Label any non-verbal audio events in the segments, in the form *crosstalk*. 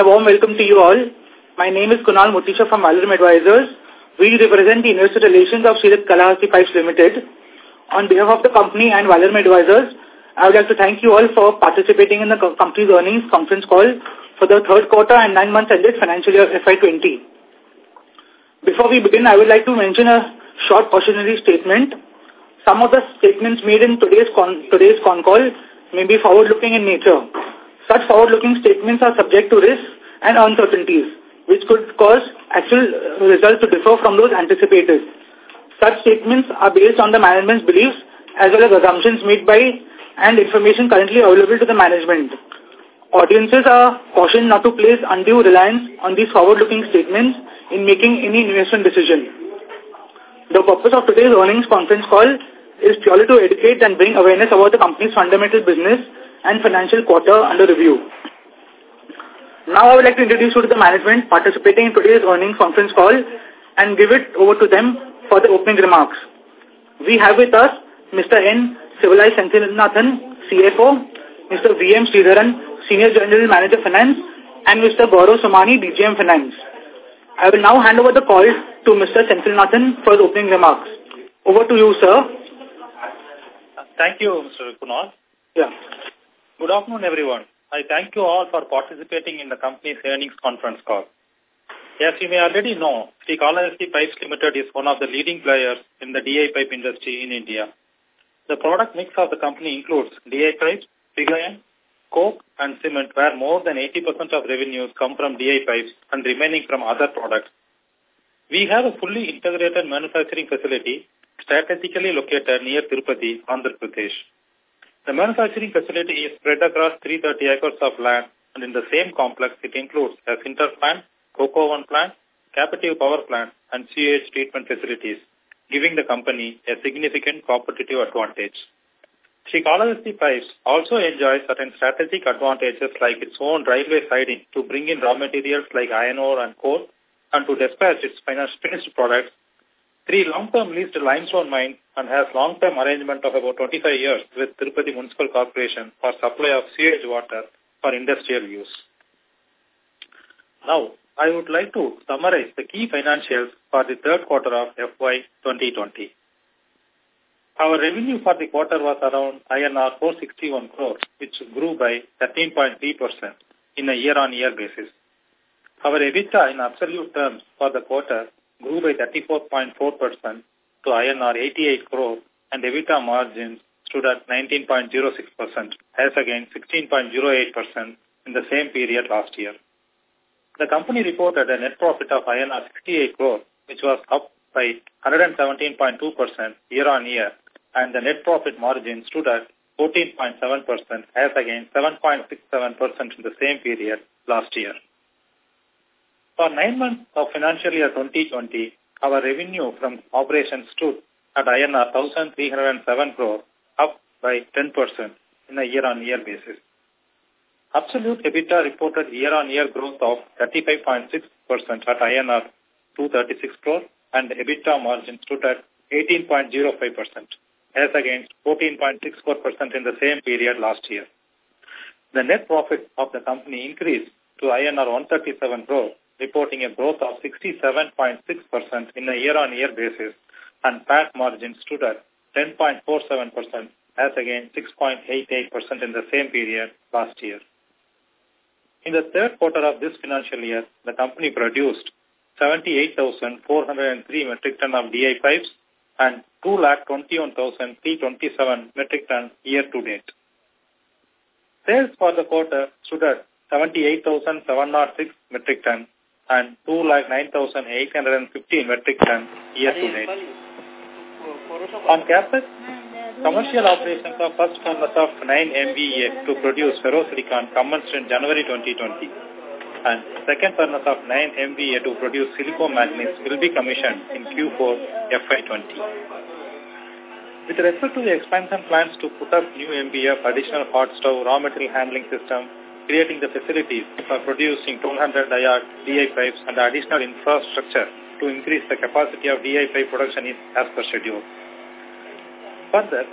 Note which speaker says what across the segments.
Speaker 1: A warm welcome to you all. My name is Kunal Mutisha from Valorem Advisors. We represent the investor relations of Sri Kalahasti Pipes Limited. On behalf of the company and Valorem Advisors, I would like to thank you all for participating in the company's earnings conference call for the third quarter and nine months ended financial year FY20. Before we begin, I would like to mention a short cautionary statement. Some of the statements made in today's con today's con call may be forward-looking in nature such forward-looking statements are subject to risks and uncertainties, which could cause actual uh, results to differ from those anticipated. Such statements are based on the management's beliefs as well as assumptions made by and information currently available to the management. Audiences are cautioned not to place undue reliance on these forward-looking statements in making any investment decision. The purpose of today's earnings conference call is purely to educate and bring awareness about the company's fundamental business and financial quarter under review. Now I would like to introduce you to the management participating in today's earnings conference call and give it over to them for the opening remarks. We have with us Mr. N. Sivalai Senthilnathan, CFO, Mr. V. M. Sridharan, Senior General Manager Finance, and Mr. Gaurav Somani, DGM Finance. I will now hand over the call to Mr. Senthilnathan for the opening remarks. Over to you, sir.
Speaker 2: Thank you, Mr. Kunal. Yeah. Good afternoon, everyone. I thank you all for participating in the company's earnings conference call. As you may already know, Sri Kalahasti Pipes Limited is one of the leading players in the DI pipe industry in India. The product mix of the company includes DI pipes, pig iron, coke and cement where more than 80% of revenues come from DI pipes and remaining from other products. We have a fully integrated manufacturing facility strategically located near Tirupati, Andhra Pradesh. The manufacturing facility is spread across 330 acres of land and in the same complex it includes a sinter plant, coke oven plant, captive power plant and CH treatment facilities, giving the company a significant competitive advantage. Sri Pipes also enjoys certain strategic advantages like its own railway siding to bring in raw materials like iron ore and coal and to dispatch its finished products three long-term leased limestone mine and has long-term arrangement of about 25 years with Tirupati Municipal Corporation for supply of sewage water for industrial use. Now, I would like to summarize the key financials for the third quarter of FY 2020. Our revenue for the quarter was around INR 461 crores, which grew by 13.3% in a year-on-year -year basis. Our EBITDA in absolute terms for the quarter grew by 34.4% to INR 88 crore and EBITDA margins stood at 19.06% as against 16.08% in the same period last year. The company reported a net profit of INR 68 crore which was up by 117.2% year-on-year and the net profit margin stood at 14.7% as against 7.67% in the same period last year. For nine months of financial year 2020, our revenue from operations stood at INR 1,307 crore, up by 10% in a year-on-year -year basis. Absolute EBITDA reported year-on-year -year growth of 35.6% at INR 236 crore and EBITDA margin stood at 18.05% as against 14.64% in the same period last year. The net profit of the company increased to INR 137 crore reporting a growth of 67.6% in a year-on-year -year basis, and PAT margin stood at 10.47% as against 6.88% in the same period last year. In the third quarter of this financial year, the company produced 78,403 metric ton of DI pipes and 2,21,327 metric ton year-to-date. Sales for the quarter stood at 78,706 metric ton and 2,9,815 metric tonne year to date. On campus, commercial operations of first furnace of 9 MVA to produce ferrosilicon commenced in January 2020 and second furnace of 9 MVA to produce silico manganese will be commissioned in Q4 FY20. With respect to the expansion plans to put up new MBF additional hot stove raw material handling system creating the facilities for producing 200 IR DI pipes and additional infrastructure to increase the capacity of DI pipe production in, as per schedule. Further,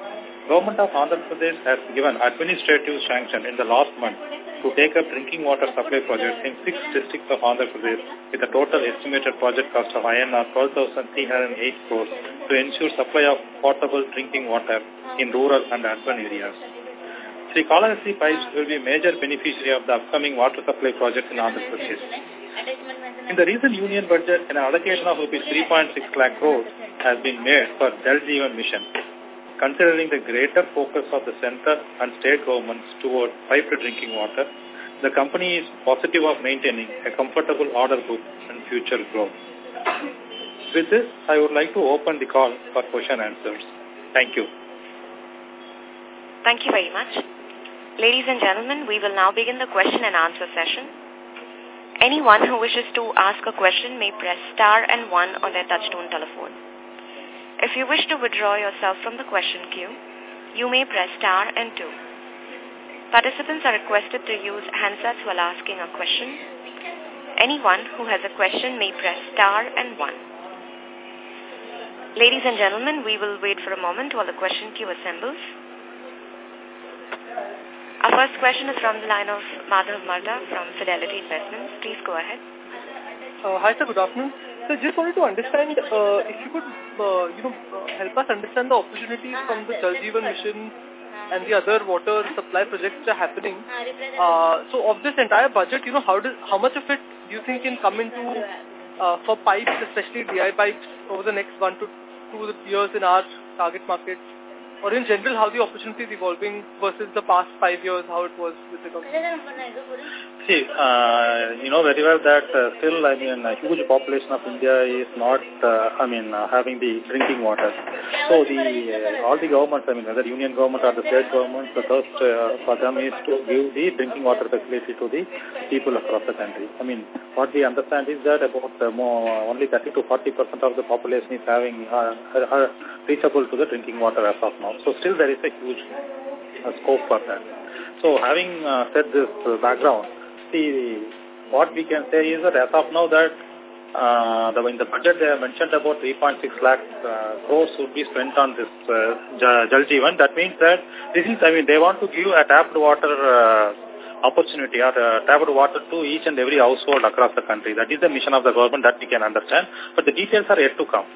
Speaker 2: Government of Andhra Pradesh has given administrative sanction in the last month to take up drinking water supply projects in six districts of Andhra Pradesh with a total estimated project cost of INR 12,308 crores to ensure supply of potable drinking water in rural and urban areas. Kalahasti pipes will be a major beneficiary of the upcoming water supply project in Andhra Pradesh. In the recent union budget, an allocation of rupees 3.6 lakh crores has been made for Jal Jeevan Mission, considering the greater focus of the Centre and state governments toward piped drinking water, the company is positive of maintaining a comfortable order book and future growth. With this, I would like to open the call for question answers. Thank you.
Speaker 3: Thank you very much. Ladies and gentlemen, we will now begin the question and answer session. Anyone who wishes to ask a question may press star and one on their touchtone telephone. If you wish to withdraw yourself from the question queue, you may press star and two. Participants are requested to use handsets while asking a question. Anyone who has a question may press star and one. Ladies and gentlemen, we will wait for a moment while the question queue assembles. Our first question is from the line of Madhav Marda from Fidelity Investments. Please go ahead. Uh, hi, sir. Good afternoon.
Speaker 4: So just wanted to understand uh, if you could, uh, you know, help us understand the opportunities from the Jal Jeevan Mission and the other water supply projects that are happening. Uh, so of this entire budget, you know, how does how much of it do you think can come into uh, for pipes, especially DI pipes, over the next one to two years in our target markets? or in general how the opportunity is evolving versus the past five years, how it was with the company?
Speaker 2: See, uh, you know very well that uh, still, I mean, a huge population of India is not, uh, I mean, uh, having the drinking water. So the uh, all the governments, I mean, whether union government or the state government, the first uh, for them is to give the drinking water facility to the people across the country. I mean, what we understand is that about uh, more, only 30 to 40 percent of the population is having uh, are, are reachable to the drinking water as of now. So still there is a huge uh, scope for that. So having uh, said this uh, background, what we can say is that as of now that uh, the, in the budget they have mentioned about 3.6 lakh uh, crores would be spent on this uh, Jal Jeevan. That means that this is, I mean, they want to give a tapped water uh, opportunity or uh, tapped water to each and every household across the country. That is the mission of the government that we can understand. But the details are yet to come.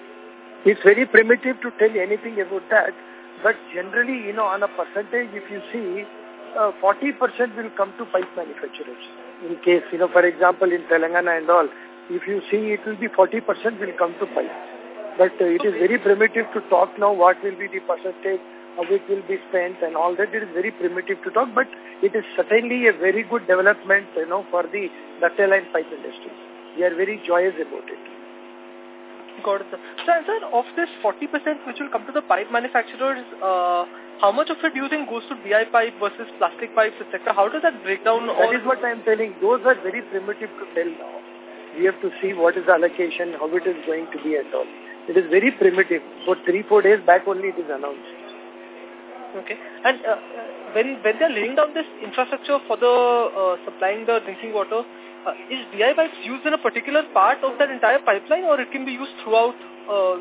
Speaker 5: It's very primitive to tell anything about that. But generally, you know, on a percentage, if you see, 40% uh, will come to pipe manufacturers in case, you know, for example, in Telangana and all, if you see it will be 40% will come to pipe. But uh, it is very primitive to talk now what will be the percentage, how it will be spent and all that. It is very primitive to talk, but it is certainly a very good development, you know, for the ductile iron
Speaker 4: pipe industry.
Speaker 5: We are very joyous about it.
Speaker 4: Got it, sir. So, sir, of this 40% which will come to the pipe manufacturers, uh, how much of it do you think goes to DI pipe versus plastic pipes, etc.? How does that break down? That is what I'm telling. Those are very primitive
Speaker 5: to tell now. We have to see what is allocation, how it is going to be at all. It is very primitive. For three, four days back only it is announced.
Speaker 4: Okay. And uh, uh when when they're laying down this infrastructure for the uh, supplying the drinking water, uh, is DI pipes used in a particular part of that entire pipeline or it can be used throughout uh,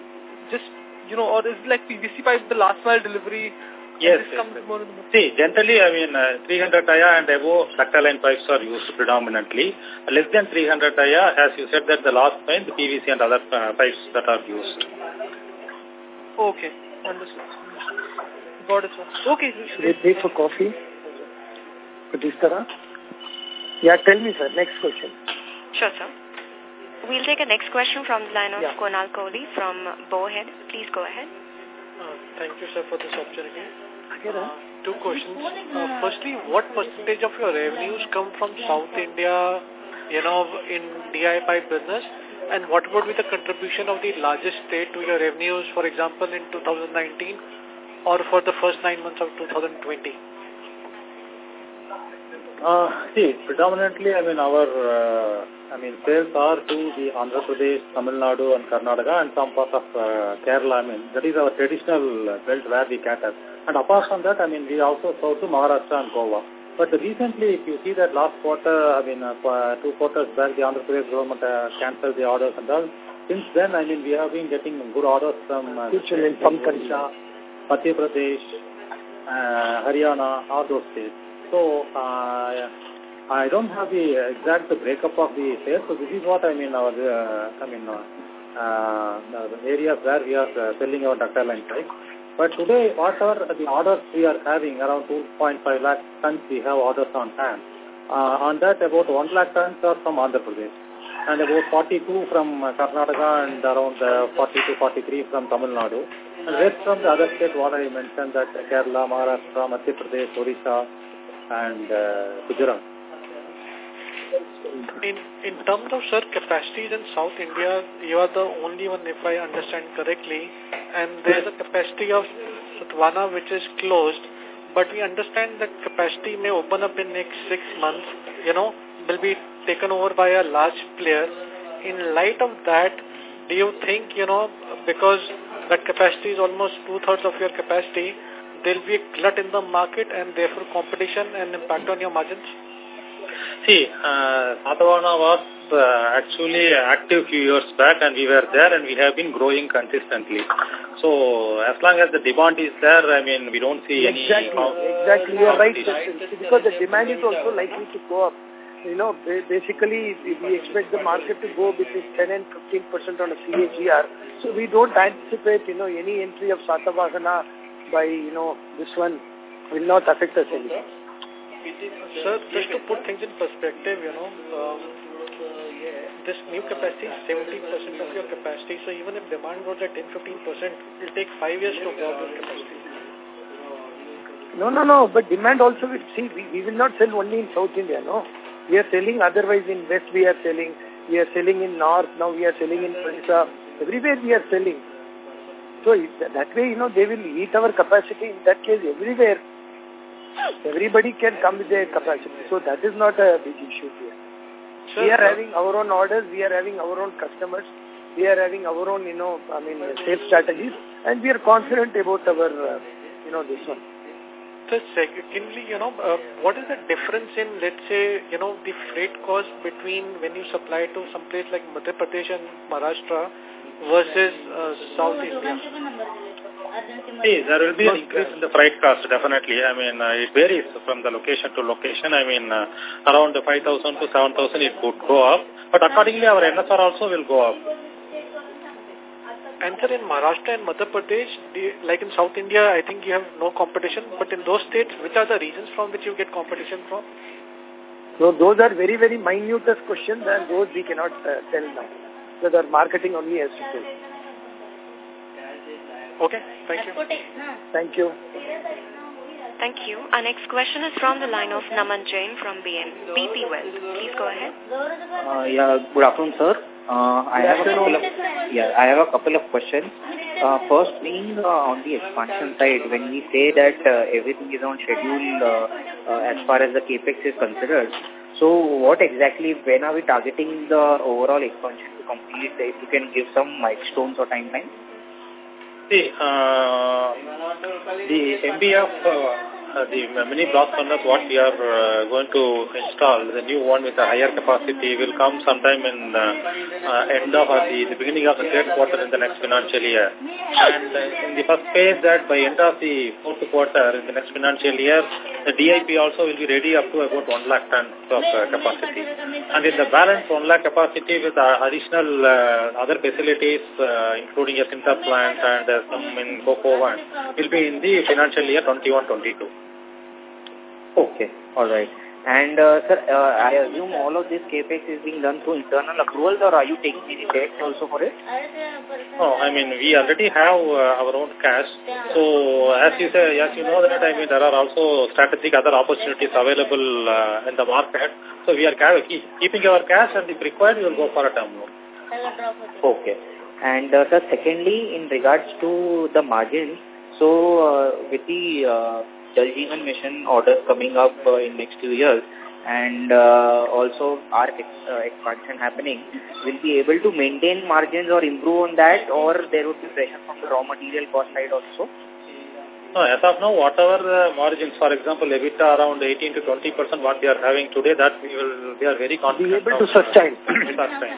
Speaker 4: just, you know, or is like PVC pipe the last mile delivery Yes. yes, yes.
Speaker 6: See,
Speaker 2: generally, I mean, uh, 300 tire and above ductile iron pipes are used predominantly. Less than 300 tire, as you said that the last time, the PVC and other uh, pipes that are used.
Speaker 4: Okay, understood. Got it, sir. Okay. Should I pay for coffee?
Speaker 5: this Yeah, tell me, sir. Next question.
Speaker 3: Sure, sir. We'll take a next question from the line of yeah. Konal Kohli from Bowhead. Please go ahead.
Speaker 7: Uh, thank you, sir, for this opportunity.
Speaker 3: Uh,
Speaker 7: two questions. Uh, uh, firstly, what percentage of your revenues come from South India, you know, in DI pipe business? And what would be the contribution of the largest state to your revenues, for example, in 2019 or for the first nine months of 2020?
Speaker 2: Uh, see, predominantly, I mean, our, uh, I mean, sales are to the Andhra Pradesh, Tamil Nadu and Karnataka and some parts of uh, Kerala. I mean, that is our traditional uh, belt where we cater. And apart from that, I mean, we also sell to Maharashtra and Goa. But recently, if you see that last quarter, I mean, uh, two quarters back, the Andhra Pradesh government uh, cancelled the orders and all. Since then, I mean, we have been getting good orders from... Uh, in some countries. Madhya Pradesh, uh, Haryana, all those states. So uh, I don't have the exact breakup of the sales. So this is what I mean. Our uh, I mean uh, uh areas where we are uh, selling our ductile iron pipe. But today, what are the orders we are having? Around 2.5 lakh tons we have orders on hand. Uh, on that, about 1 lakh tons are from Andhra Pradesh and about 42 from Karnataka and around 40 to 43 from Tamil Nadu.
Speaker 7: And rest from the other
Speaker 2: state, what I mentioned, that Kerala, Maharashtra, Madhya Pradesh, Orissa, and uh, Gujarat.
Speaker 7: In, in terms of, sir, capacities in South India, you are the only one, if I understand correctly, and there is a capacity of Satavahana which is closed, but we understand that capacity may open up in next six months, you know, will be taken over by a large player. In light of that, do you think, you know, because that capacity is almost two-thirds of your capacity, there'll be a glut in the market and therefore competition and impact on your margins?
Speaker 2: See, uh, was uh, actually active few years back and we were there and we have been growing consistently. So as long as the demand is there, I mean, we don't see exactly, any... Exactly, exactly. You're right,
Speaker 5: because the demand is also likely to go up. You know, basically, we expect the market to go between 10 and 15 percent on a CAGR. So we don't anticipate, you know, any entry of Satavahana by, you know, this one will not affect us any.
Speaker 7: Sir, just to put things in perspective, you know, um, this new capacity is 70% of your capacity, so even if demand grows at 10-15%, it will take 5 years to absorb this capacity.
Speaker 5: No, no, no, but demand also, will, see, we, we will not sell only in South India, no. We are selling otherwise in West, we are selling, we are selling in North, now we are selling in Odisha. Everywhere we are selling. So that way, you know, they will eat our capacity. In that case, everywhere, everybody can come with their capacity. So that is not a big issue here. Sure, we are sir. having our own orders. We are having our own customers. We are having our own, you know, I mean, sales strategies. And we are confident about our, uh, you know, this one. So secondly,
Speaker 7: you know, uh, what is the difference in, let's say, you know, the freight cost between when you supply to some place like Madhya Pradesh and Maharashtra versus uh, South oh, India? See, there will be an increase
Speaker 2: in the freight cost, definitely. I mean, uh, it varies from the location to location. I mean, uh, around 5,000 to 7,000 it could go up. But accordingly, our NSR also will go up. And sir, in Maharashtra
Speaker 7: and Madhya Pradesh, like in South India, I think you have no competition. But in those states, which are the
Speaker 5: regions from which you get competition from? So those are very, very minute questions and those we cannot uh, tell now that our marketing only as to
Speaker 3: Okay, thank you. Hmm. Thank you. Thank you. Our next question is from the line of Naman Jain from BN, BP Wealth. Please go ahead. Uh,
Speaker 8: yeah, good afternoon, sir. Uh, I have a couple of, yeah, I have a couple of questions. Uh, first being uh, on the expansion side, when we say that uh, everything is on schedule uh, uh, as far as the capex is considered, so what exactly, when are we targeting the overall expansion complete, if you can give some milestones or timeline.
Speaker 2: See, uh, the MD uh, uh, the mini blast furnace what we are uh, going to install, the new one with a higher capacity will come sometime in uh, uh, end of uh, the, the beginning of the third quarter in the next financial year. And uh, in the first phase that by end of the fourth quarter in the next financial year, the DIP also will be ready up to about 1 lakh tons of uh, capacity. And in the balance 1 lakh capacity with uh, additional uh, other facilities, uh, including a sinter plant and uh, some in coke oven, will be in the financial year 21-22. Okay, all right.
Speaker 8: And uh, sir, uh, I assume all of this capex is being done through internal accruals, or are you taking any debt also for it? No, oh,
Speaker 2: I mean we already have uh, our own cash. So as you say, as you know that I mean there are also strategic other opportunities available uh, in the market. So we are keep, keeping our cash, and if
Speaker 8: required, we will go for a term loan. Okay. And uh, sir, secondly, in regards to the margin, so uh, with the uh, Jal Jeevan Mission orders coming up uh, in next few years and uh, also our ex uh, expansion happening, will be able to maintain margins or improve on that or there would be pressure from the raw material cost side also?
Speaker 2: No, as of now, whatever margins, for example, EBITDA around 18 to 20 percent, what they are having today, that we will, we are very confident. Be able to sustain. *clears throat* sustain.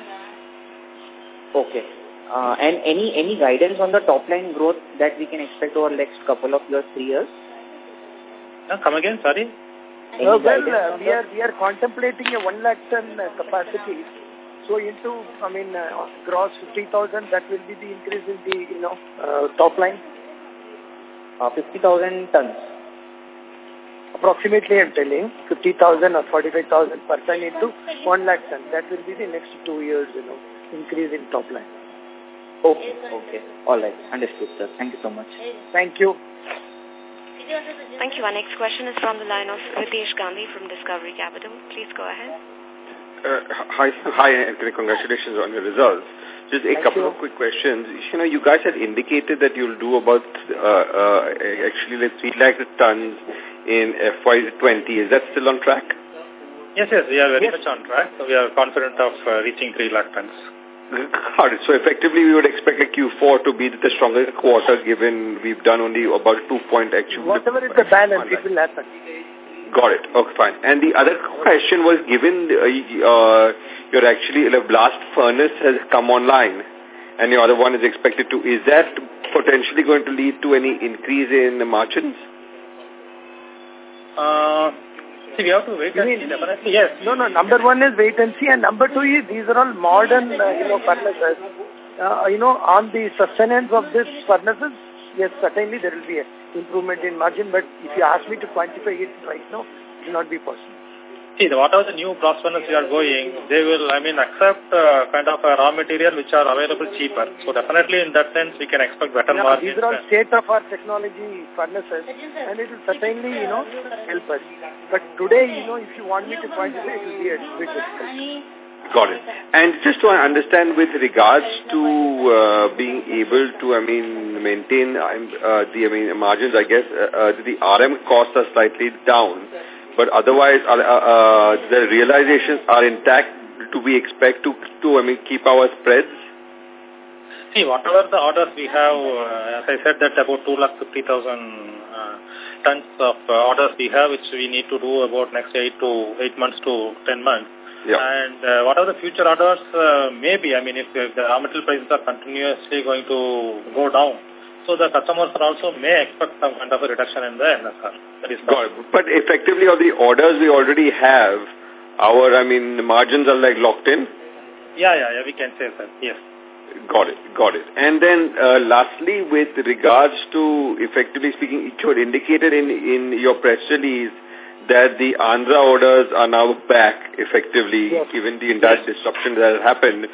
Speaker 8: Okay. Uh, and any any guidance on the top line growth that we can expect over next couple of years, three years? No, come again, sorry. Any well, uh, we, are,
Speaker 5: we are contemplating a 1 lakh ton uh, capacity. So into, I mean, uh, gross 50,000, that will be the increase in the, you know,
Speaker 8: uh, top line? Uh, 50,000 tons.
Speaker 5: Approximately, I'm telling, 50,000 or 45,000 per ton into 1 lakh ton. That will be
Speaker 8: the next two years, you know, increase in top line. Okay, okay. All right. Understood, sir. Thank you so much. Thank you.
Speaker 3: Thank you. Our next question is from the line of Ritesh Gandhi from Discovery Capital. Please go ahead.
Speaker 9: Uh, hi, hi, and congratulations on your results. Just a Thank couple you. of quick questions. You know, you guys had indicated that you'll do about, uh, uh, actually, let's see, like tons in FY20. Is that still on track? Yes, yes, we are very yes. much on track. We are confident of uh, reaching 3 lakh tons. *laughs* Got it. So effectively, we would expect a Q4 to be the strongest quarter given we've done only about two point actually.
Speaker 5: Whatever is the balance, it will happen.
Speaker 9: Got it. Okay, fine. And the other question was given uh, are uh, actually the blast furnace has come online and the other one is expected to, is that potentially going to lead to any increase in the margins?
Speaker 5: Uh, See, we have to wait and see. Yes. No, no. Number
Speaker 9: one is wait and see, and number
Speaker 5: two is these are all modern, uh, you know, furnaces. Uh, you know, on the sustenance of these furnaces, yes, certainly there will be an improvement in margin. But if you ask me to quantify it
Speaker 2: right now, it will not be possible see, the, whatever the new blast furnace we are going, they will, I mean, accept uh, kind of a raw material which are available cheaper. So definitely in that sense, we can expect better yeah, margins. These are all
Speaker 5: state-of-art technology furnaces, and it will certainly, you know, help us. But today, you know, if you want me to find it will be a bit difficult. Got
Speaker 9: it. And just to understand with regards to uh, being able to, I mean, maintain um, uh, the I mean, margins, I guess, uh, uh the RM costs are slightly down. But otherwise, uh, uh, uh, the realizations are intact. Do we expect to, to I mean, keep our spreads?
Speaker 2: See, whatever the orders we have, uh, as I said that about 50000
Speaker 10: uh,
Speaker 2: tons of uh, orders we have, which we need to do about next 8 to 8 months to 10 months. Yeah. And uh, what are the future orders? Uh, maybe, I mean, if, if the raw metal prices are continuously going to go down, so the customers are also may expect some kind of a reduction in the NSR.
Speaker 9: But effectively, of the orders we already have, our, I mean, the margins are like locked in?
Speaker 2: Yeah, yeah, yeah, we can say that,
Speaker 9: yes. Got it, got it. And then uh, lastly, with regards to, effectively speaking, it you indicated in, in your press release that the Andhra orders are now back effectively, yes. given the entire yes. disruption that has happened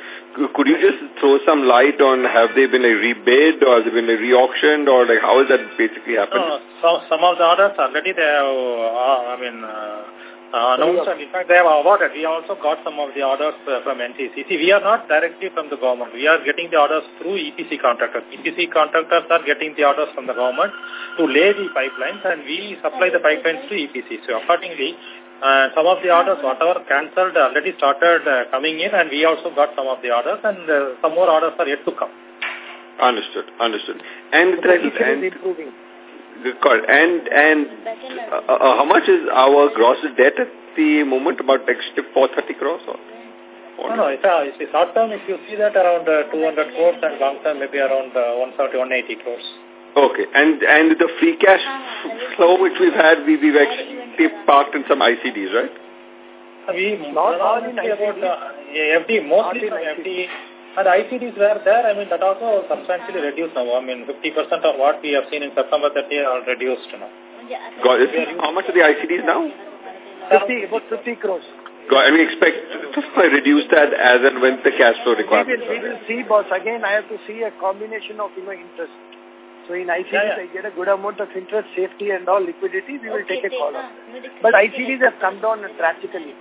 Speaker 9: could you just throw some light on have they been like, rebid or has it been like, reauctioned or like how has that basically happened? Uh,
Speaker 2: so, some of the orders already they have, uh, I mean, uh,
Speaker 9: uh announced and
Speaker 2: in fact they have awarded. We also got some of the orders uh, from NTC. See, we are not directly from the government. We are getting the orders through EPC contractors. EPC contractors are getting the orders from the government to lay the pipelines and we supply the pipelines to EPC. So accordingly, uh, some of the orders, whatever cancelled, already started uh, coming in and we also got some of the orders and uh, some more orders are yet to come.
Speaker 9: Understood, understood. And, the and, is improving. Correct. And, and uh, uh, how much is our gross debt at the moment? About like 430 crores or? no, no,
Speaker 2: it's, a, uh, it's short term. If you see that around 200 crores and long term maybe around uh, 170,
Speaker 9: 180 crores. Okay, and and the free cash ah, flow which we've had, we, we've actually parked in some ICDs, right?
Speaker 2: We not all in ICD, FD, mostly in FD. And ICDs were there, I mean, that also substantially reduced now. I mean,
Speaker 9: 50% of what we have seen in September 30 are reduced now. God, how much are the ICDs now?
Speaker 5: 50, about 50 crores.
Speaker 9: God, I mean, expect to *laughs* reduce that as and when the cash flow requirement. We will, we will
Speaker 5: see, boss. Again, I have to see a combination of, you know, interest so in ICDs, yeah, yeah. I get a good amount of interest, safety and all liquidity. We okay, will take a call on But ICDs have come down drastically.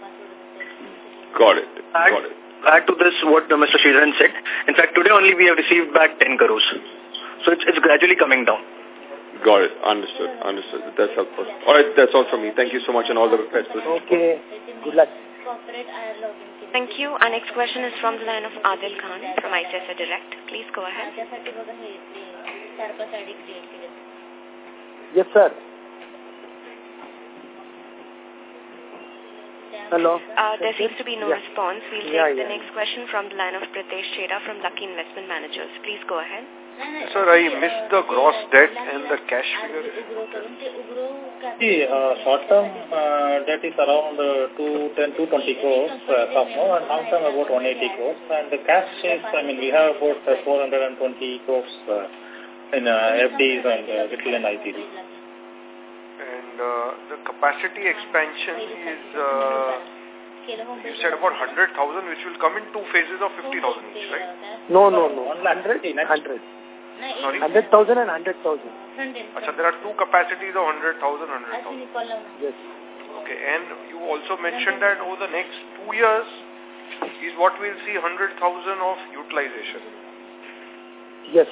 Speaker 9: Got it. Add, Got
Speaker 5: it. to this what Mr. Sridharan said. In fact, today only we have received back 10 crores. So it's,
Speaker 9: it's gradually coming down. Got it. Understood. Understood. That's helpful. All right. That's all from me. Thank you so much and all the best. Okay. Good luck.
Speaker 3: Thank you. Our next question is from the line of Adil Khan from ICICI Direct. Please go ahead created.
Speaker 5: Yes, sir. Hello. Uh, there seems to be no yeah. response. We'll yeah, take the next
Speaker 3: question from the line of Pritesh Cheda from Lucky Investment Managers. Please go ahead. Sir, I
Speaker 2: missed the gross debt and the cash figure. See, uh, short-term uh, debt is around uh, 210, 220 crores uh, of now, and long-term about 180 crores. And the cash is, I mean, we have about uh, 420 crores uh, in uh, FDs and uh, Whittle and And uh, the capacity
Speaker 11: expansion is, uh, you said about 100,000, which will come in two phases of 50,000 each, right?
Speaker 5: No, no, no.
Speaker 11: 100? 100. 100,000 100, and 100,000. Achha, there are two capacities of 100,000, 100,000. Yes. Okay, and you also mentioned that over the next two years is what we'll see 100,000 of utilization.
Speaker 2: Yes.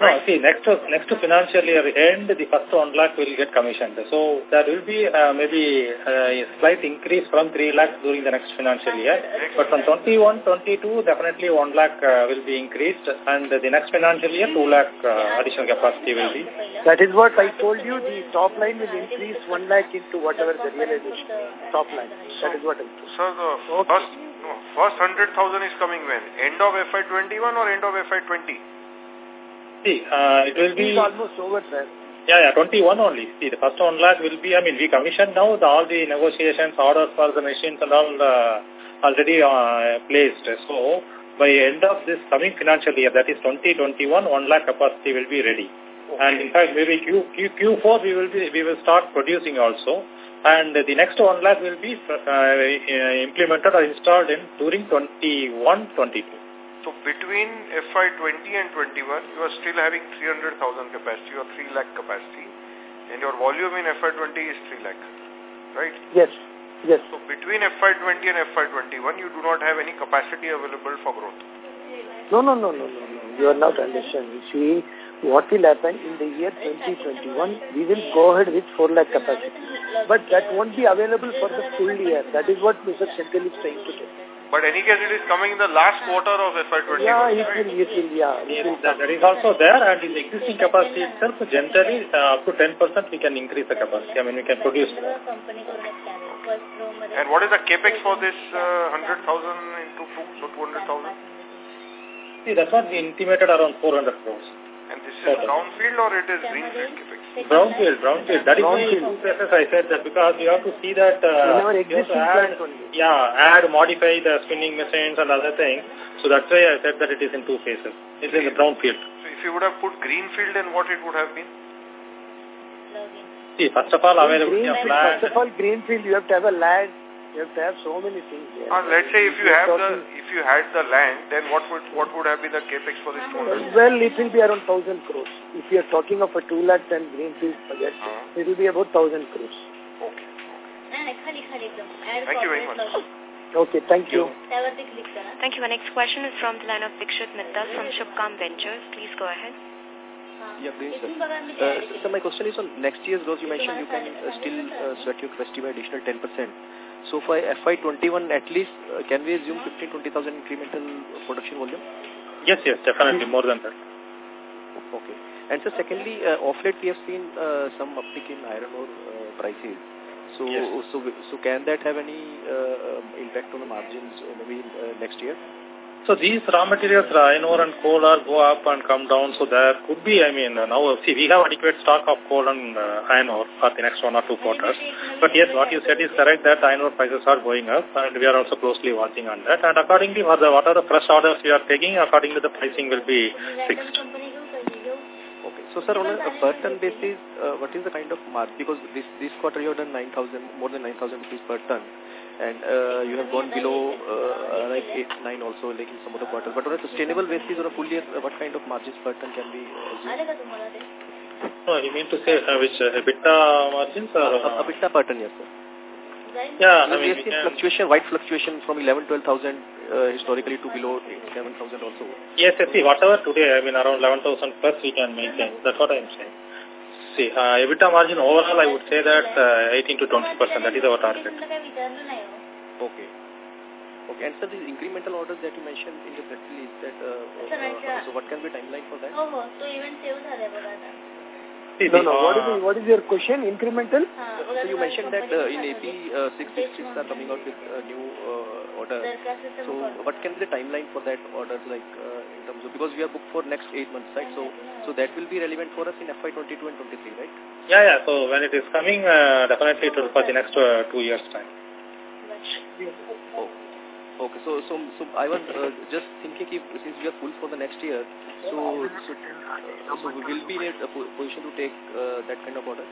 Speaker 2: Right. see, next to, next to financial year end, the first 1 lakh will get commissioned. So there will be uh, maybe uh, a slight increase from 3 lakh during the next financial year. But from 21, 22, definitely 1 lakh uh, will be increased. And the next financial year, 2 lakh uh, additional capacity will be.
Speaker 5: That is what I told you. The top line will increase 1 lakh into
Speaker 11: whatever the realization. Top line. So, that is what I told So the okay. first, first 100,000 is coming when? End of FY21 or end of FY20?
Speaker 2: uh, it will be... almost over, there. Yeah, yeah, 21 only. See, the first one lakh will be, I mean, we commission now the, all the negotiations, orders for the machines and all uh, already uh, placed. So, by end of this coming financial year, that is 2021, 1 lakh capacity will be ready. Okay. And in fact, maybe Q, Q, Q4 we will, be, we will start producing also. And the next 1 lakh will be uh, implemented or installed in during 21-22.
Speaker 11: So between FY 20 and 21, you are still having 300,000 capacity or 3 lakh capacity, and your volume in FY 20 is 3 lakh, right? Yes, yes. So between FY 20 and FY 21, you do not have any capacity available for growth.
Speaker 5: No, no, no, no, no, You are not understanding. See, what will happen in the year 2021, we will go ahead with 4 lakh capacity. But that won't be available for the full year. That is what Mr. Central is trying to do.
Speaker 11: But any case, it is
Speaker 2: coming in the last hmm. quarter of FY20. Yeah, it will, it will, yeah. It will that is also there, and in existing capacity itself, generally, uh, up to 10% we can increase the capacity. I mean, we can produce more.
Speaker 11: And what is the capex
Speaker 2: for this uh, 100,000
Speaker 11: into 2, so 200,000?
Speaker 2: See, that's what we intimated around 400 crores. And this is
Speaker 11: brownfield or it is greenfield capex? Brownfield,
Speaker 2: brownfield. That is brownfield. why I said that because you have to see that uh, you have to add, yeah, add, modify the spinning machines and other things. So that's why I said that it is in two phases. It's okay. in the brownfield. So
Speaker 11: if you would have put greenfield, then what it would have been?
Speaker 2: See, first of all, availability of First of
Speaker 5: all, greenfield, you have to have a land you have to have so many things there. Uh, let's say if you have the
Speaker 11: if you had the land, then what would what would have been the capex for this project? Well,
Speaker 5: it will be around thousand crores. If you are talking of a two lakh ten greenfield project, uh -huh. it will be about thousand crores.
Speaker 11: Okay.
Speaker 3: Thank you very much. Okay, thank you. Thank you. Our next question is from the line of Dikshit Mittal from Shubkam Ventures. Please go ahead. Yeah, please, uh, sir. Uh,
Speaker 6: so
Speaker 4: my question is on next year's growth. You
Speaker 3: mentioned you can uh, still
Speaker 4: uh, sweat your
Speaker 5: capacity by additional 10%. So for FY21 at least, uh, can we assume 15-20,000 incremental production volume?
Speaker 2: Yes, yes, definitely more than that.
Speaker 5: Okay. And so secondly, uh, off late we have seen uh, some uptick in iron ore uh, prices. So, yes. so, so can that have any uh, um, impact on the margins uh, maybe uh, next year?
Speaker 2: So these raw materials, iron ore and coal are go up and come down. So there could be, I mean, now, see, we have adequate stock of coal and uh, iron ore for the next one or two quarters. But yes, what you said is correct that iron ore prices are going up and we are also closely watching on that. And accordingly, what are the, what are the fresh orders we are taking, accordingly the pricing will be fixed. So, sir, on a per ton basis, uh, what is the kind of mark? Because this this quarter you have done 9,000,
Speaker 5: more than 9,000 rupees per ton and uh, you
Speaker 9: have gone below
Speaker 5: uh, uh, like 8, 9
Speaker 2: also like in some of the quarters. But on a sustainable basis, a full year, uh, what kind of margins per ton can be achieve? No, you mean to say uh, which uh, EBITDA margins are? Uh, uh, EBITDA per yes, sir. Yeah, I mean, we can... fluctuation, wide fluctuation from 11, 12,000 uh, historically to below 11,000 also. Yes, yes, see, whatever today, I mean, around 11,000 plus we can maintain. Mm-hmm. That's what I'm saying. See, uh, EBITDA margin overall, I would say that uh, 18 to 20 percent. That is our target. Okay. Okay, and so these incremental orders
Speaker 5: that you mentioned in the press release, that, uh, uh, so what can be timeline for that? Oh,
Speaker 6: तो event save झाले बघा आता.
Speaker 5: No, no. What is, uh, what is your question? Incremental?
Speaker 6: Uh, so you mentioned that
Speaker 5: uh, in AP, uh, 666 are coming out with a uh, new uh, order. So what can be the timeline for that order, like uh, in terms of, because we are booked for next eight months, right? So so that will be relevant for us in FY22 and 23, right?
Speaker 2: Yeah, yeah. So when it is coming, uh, definitely it will for the next uh, two years' time. Oh. Okay, so so so I was uh,
Speaker 4: just thinking if since we are full for the next year, so so, uh, so we
Speaker 5: will
Speaker 2: be in a position to take uh, that kind of order.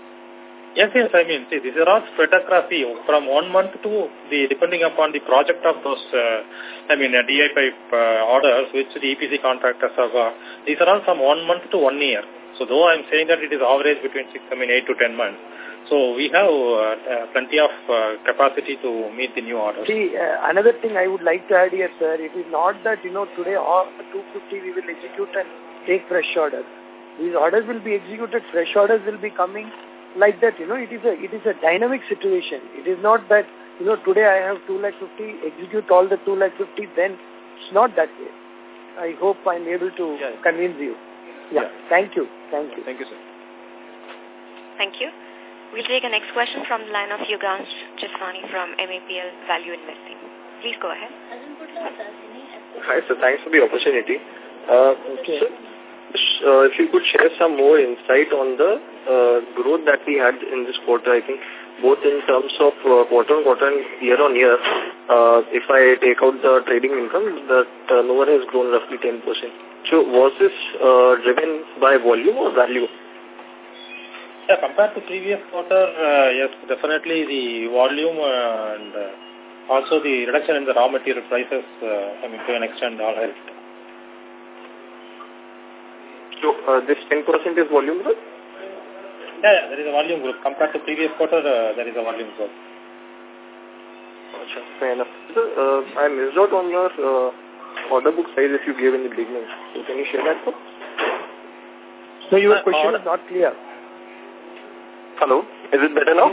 Speaker 2: Yes, yes. I mean, see, these are all spread across the from one month to the depending upon the project of those. Uh, I mean, uh, DI pipe uh, orders which the EPC contractors have. Uh, these are all from one month to one year. So though I'm saying that it is average between six, I mean, eight to ten months. So we have uh, uh, plenty of uh, capacity to meet the new orders. See,
Speaker 5: uh, another thing I would like to add here, sir, it is not that, you know, today all 250 we will execute and take fresh orders. These orders will be executed, fresh orders will be coming like that, you know, it is a, it is a dynamic situation. It is not that, you know, today I have 250, execute all the 250, then it's not that way. I hope I'm able to yeah. convince you. Yeah. yeah. Thank you.
Speaker 12: Thank you. Thank you, sir.
Speaker 3: Thank you. We'll take a next question from the line of Yugans Chiswani from MAPL Value Investing. Please go ahead.
Speaker 5: Hi, sir. Thanks for the opportunity. Uh, okay. uh, if you could share some more insight on the uh, growth that we had in this quarter, I think, both in terms of uh, quarter on quarter and year on year. Uh, if I take out the trading income, the turnover has grown roughly 10%. So was this uh, driven by volume or value?
Speaker 2: Yeah, compared to previous quarter, uh, yes, definitely the volume uh, and uh, also the reduction in the raw material prices, uh, I mean, to an extent, all helped. So uh, this 10% is volume growth? Yeah, yeah, there is a volume growth. Compared to previous quarter, uh, there is a volume growth. fair enough. Uh, I missed out on your
Speaker 9: order book size if you gave in the beginning. So can you share that, So your question order. is not clear. Hello. Is it better now?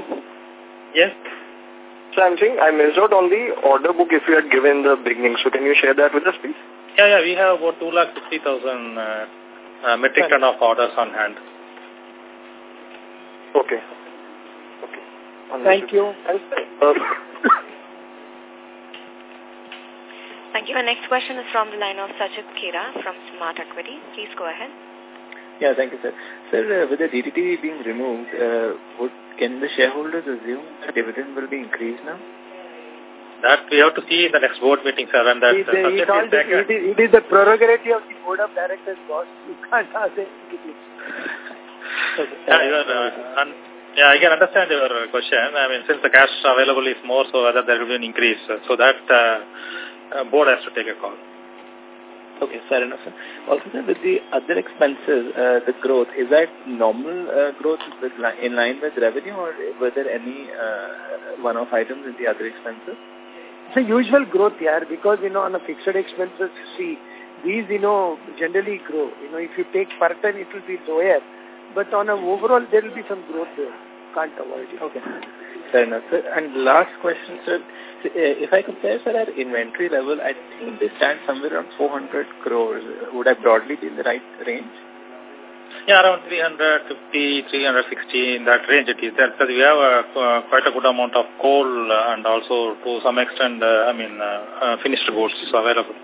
Speaker 5: Yes. So I'm saying I missed out on the order book if you had given the beginning. So can you share that
Speaker 2: with us, please? Yeah, yeah. We have about 2,50,000 uh, uh, metric ton of orders on hand.
Speaker 6: Okay. Okay. Thank you.
Speaker 3: Thank you. Our next question is from the line of Sachit Kira from Smart Equity. Please go ahead.
Speaker 6: Yeah, thank you,
Speaker 5: sir. Sir, uh, with the DDT being removed, uh, would, can the shareholders assume the
Speaker 2: dividend will be increased now? That we have to see in the next board meeting, sir. And that it, uh, it, it, is, it is the prerogative
Speaker 5: of the board of directors, boss. You can't ask it. okay.
Speaker 2: yeah, uh, yeah, I can understand your uh, question. I mean, since the cash available is more, so whether there will be an increase. So that uh, board has to take a call.
Speaker 5: Okay, fair enough. Sir. Also, sir, with the other expenses, uh, the growth, is that normal uh, growth with li in line with revenue or were there any uh, one-off items in the other expenses? It's a usual growth, yeah, because, you know, on the fixed expenses, you see, these, you know, generally grow. You know, if you take part-time, it will be lower. But on a overall, there will be some growth there. Can't avoid it. Okay. Fair enough, sir. And last question, sir. Eh, if I compare, sir, our inventory level, I think they stand
Speaker 10: somewhere around 400 crores. Would I broadly be in the right range?
Speaker 2: Yeah, around 350, 360 in that range it is there because we have a, uh, quite a good amount of coal and also to some extent, uh, I mean, uh, uh finished goods is available.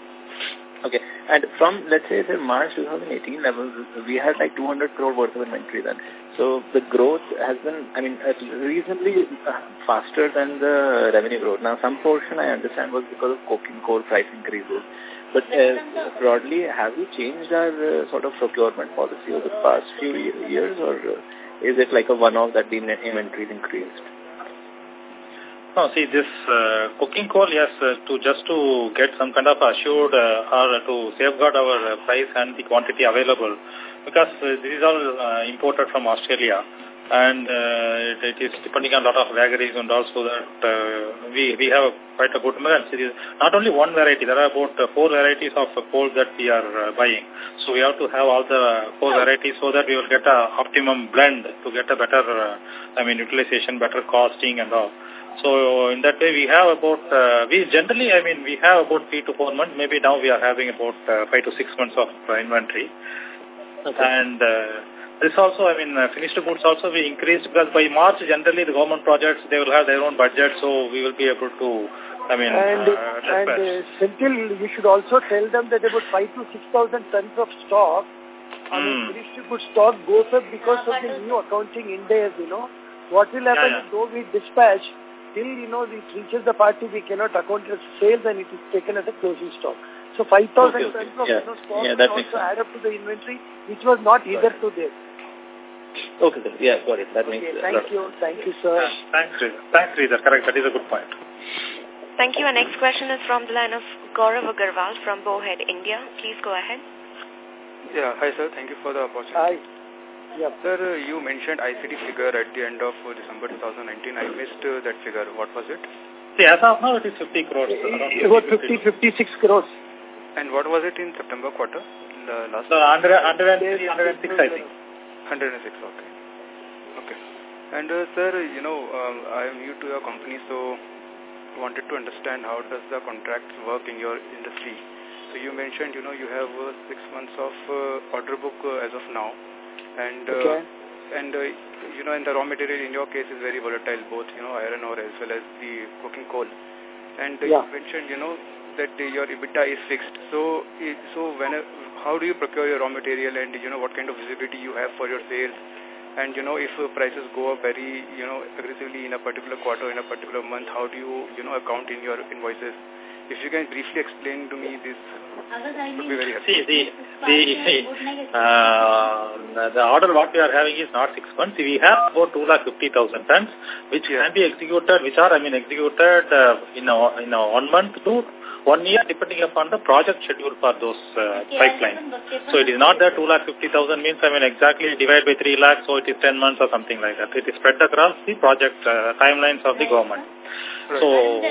Speaker 2: Okay.
Speaker 5: And from, let's say, the March 2018 levels, we had like 200 crore worth of inventory then. So the growth has been, I mean, uh, reasonably uh,
Speaker 2: faster than the revenue growth. Now, some portion I understand was because of coking coal price increases. But uh, broadly, have you changed our uh, sort of procurement policy over the past
Speaker 5: few years or uh, is it like a one-off that the inventory increased?
Speaker 2: No, see, this uh, coking coal, yes, uh, to just to get some kind of assured uh, or to safeguard our price and the quantity available, because uh, this is all uh, imported from Australia and uh, it is depending on a lot of vagaries and also that uh, we we have quite a good mineral It is Not only one variety, there are about uh, four varieties of coal that we are uh, buying. So we have to have all the four varieties so that we will get a optimum blend to get a better, I mean, utilization, better costing and all. So in that way we have about, we generally, I mean, we have about three to four months. Maybe now we are having about five to six months of inventory. Okay. And uh, this also, I mean, uh, finished goods also we increased because by March, generally the government projects, they will have their own budget, so we will be able to, I mean, And, uh, and
Speaker 5: uh, you should also tell them that about 5 to 6,000 tons of stock,
Speaker 2: mm. I mean, hmm.
Speaker 5: finished goods stock goes up because of the new accounting index, you know. What will happen yeah, yeah. though we dispatch, till, you know, it reaches the party, we cannot account as sales and it is taken as a closing stock. So 5,000 okay, okay. tons of yeah. yeah, that also add up to the inventory, which was not got either it. to there.
Speaker 2: Okay, sir. Yeah, got it. That okay, makes Thank you. Thank you, sir. Yeah, thanks, Reader. Thanks, Reader. Correct. That is a good point.
Speaker 3: Thank you. Our next question is from the line of Gaurav Agarwal from Bowhead, India. Please go ahead.
Speaker 10: Yeah. Hi, sir. Thank you for the opportunity. Hi. Yeah. Sir, uh, you mentioned ICD figure at the end of uh, December 2019. I missed uh, that figure. What was it? See, as of now, it is 50 crores. It was 50,
Speaker 5: 56 crores.
Speaker 10: And what was it in September quarter? The last no, 106, I think. 106, okay. Okay. And uh, sir, you know, um, I am new to your company, so wanted to understand how does the contracts work in your industry. So you mentioned, you know, you have uh, six months of uh, order book uh, as of now. And, uh, okay. and uh, you know, and the raw material in your case is very volatile, both, you know, iron ore as well as the coking coal. And uh, yeah. you mentioned, you know, that uh, your EBITDA is fixed. So, so when, uh, how do you procure your raw material and, you know, what kind of visibility you have for your sales? And, you know, if uh, prices go up very, you know, aggressively in a particular quarter, in a particular month, how do you, you know, account in your invoices? If you can briefly explain to me this, would
Speaker 6: be very helpful. See, the, the,
Speaker 10: uh, the order
Speaker 2: what we are having is not six months. We have about 2,50,000 tons, which yeah. can be executed, which are, I mean, executed uh, in, a, in a one month to one year depending upon the project schedule for those uh, pipelines.
Speaker 6: So it is not that
Speaker 2: 2 50 thousand means, I mean, exactly divide by 3 lakhs, so it is 10 months or something like that. It is spread across the project uh, timelines of the government. So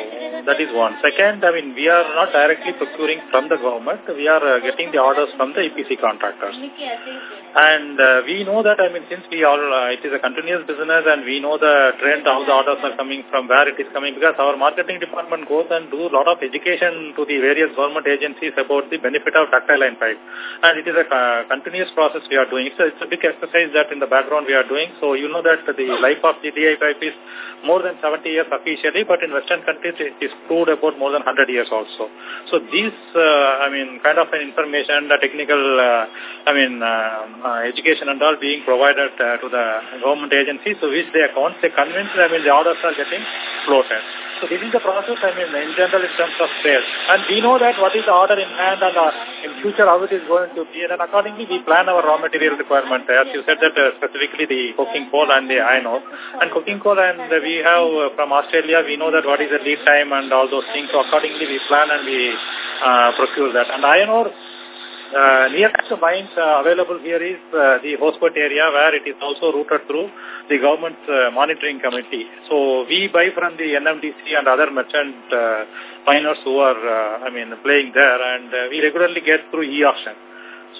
Speaker 2: that is one. Second, I mean, we are not directly procuring from the government. We are uh, getting the orders from the EPC contractors. And uh, we know that, I mean, since we all, uh, it is a continuous business and we know the trend, how the orders are coming from, where it is coming, because our marketing department goes and do a lot of education to the various government agencies about the benefit of ductile iron pipe. And it is a uh, continuous process we are doing. So it's a big exercise that in the background we are doing. So you know that the life of GDI pipe is more than 70 years officially, but in Western countries it is proved about more than 100 years also. So these, uh, I mean, kind of an information, the technical, uh, I mean, uh, uh education and all being provided uh, to the government agencies, so which they accounts, they convince, I mean, the orders are getting floated. So this is the process, I mean, in general in terms of sales. And we know that what is the order in hand and uh, in future how it is going to be. And accordingly, we plan our raw material requirement. As you said that uh, specifically the coking coal and the iron ore. And coking coal and uh, we have uh, from Australia, we know that what is the lead time and all those things. So accordingly, we plan and we uh, procure that. And iron ore, uh, nearest mines uh, available here is uh, the Hospet area where it is also routed through the government's uh, monitoring committee. So we buy from the NMDC and other merchant uh, miners who are, uh, I mean, playing there and
Speaker 10: uh, we regularly get through e-auction.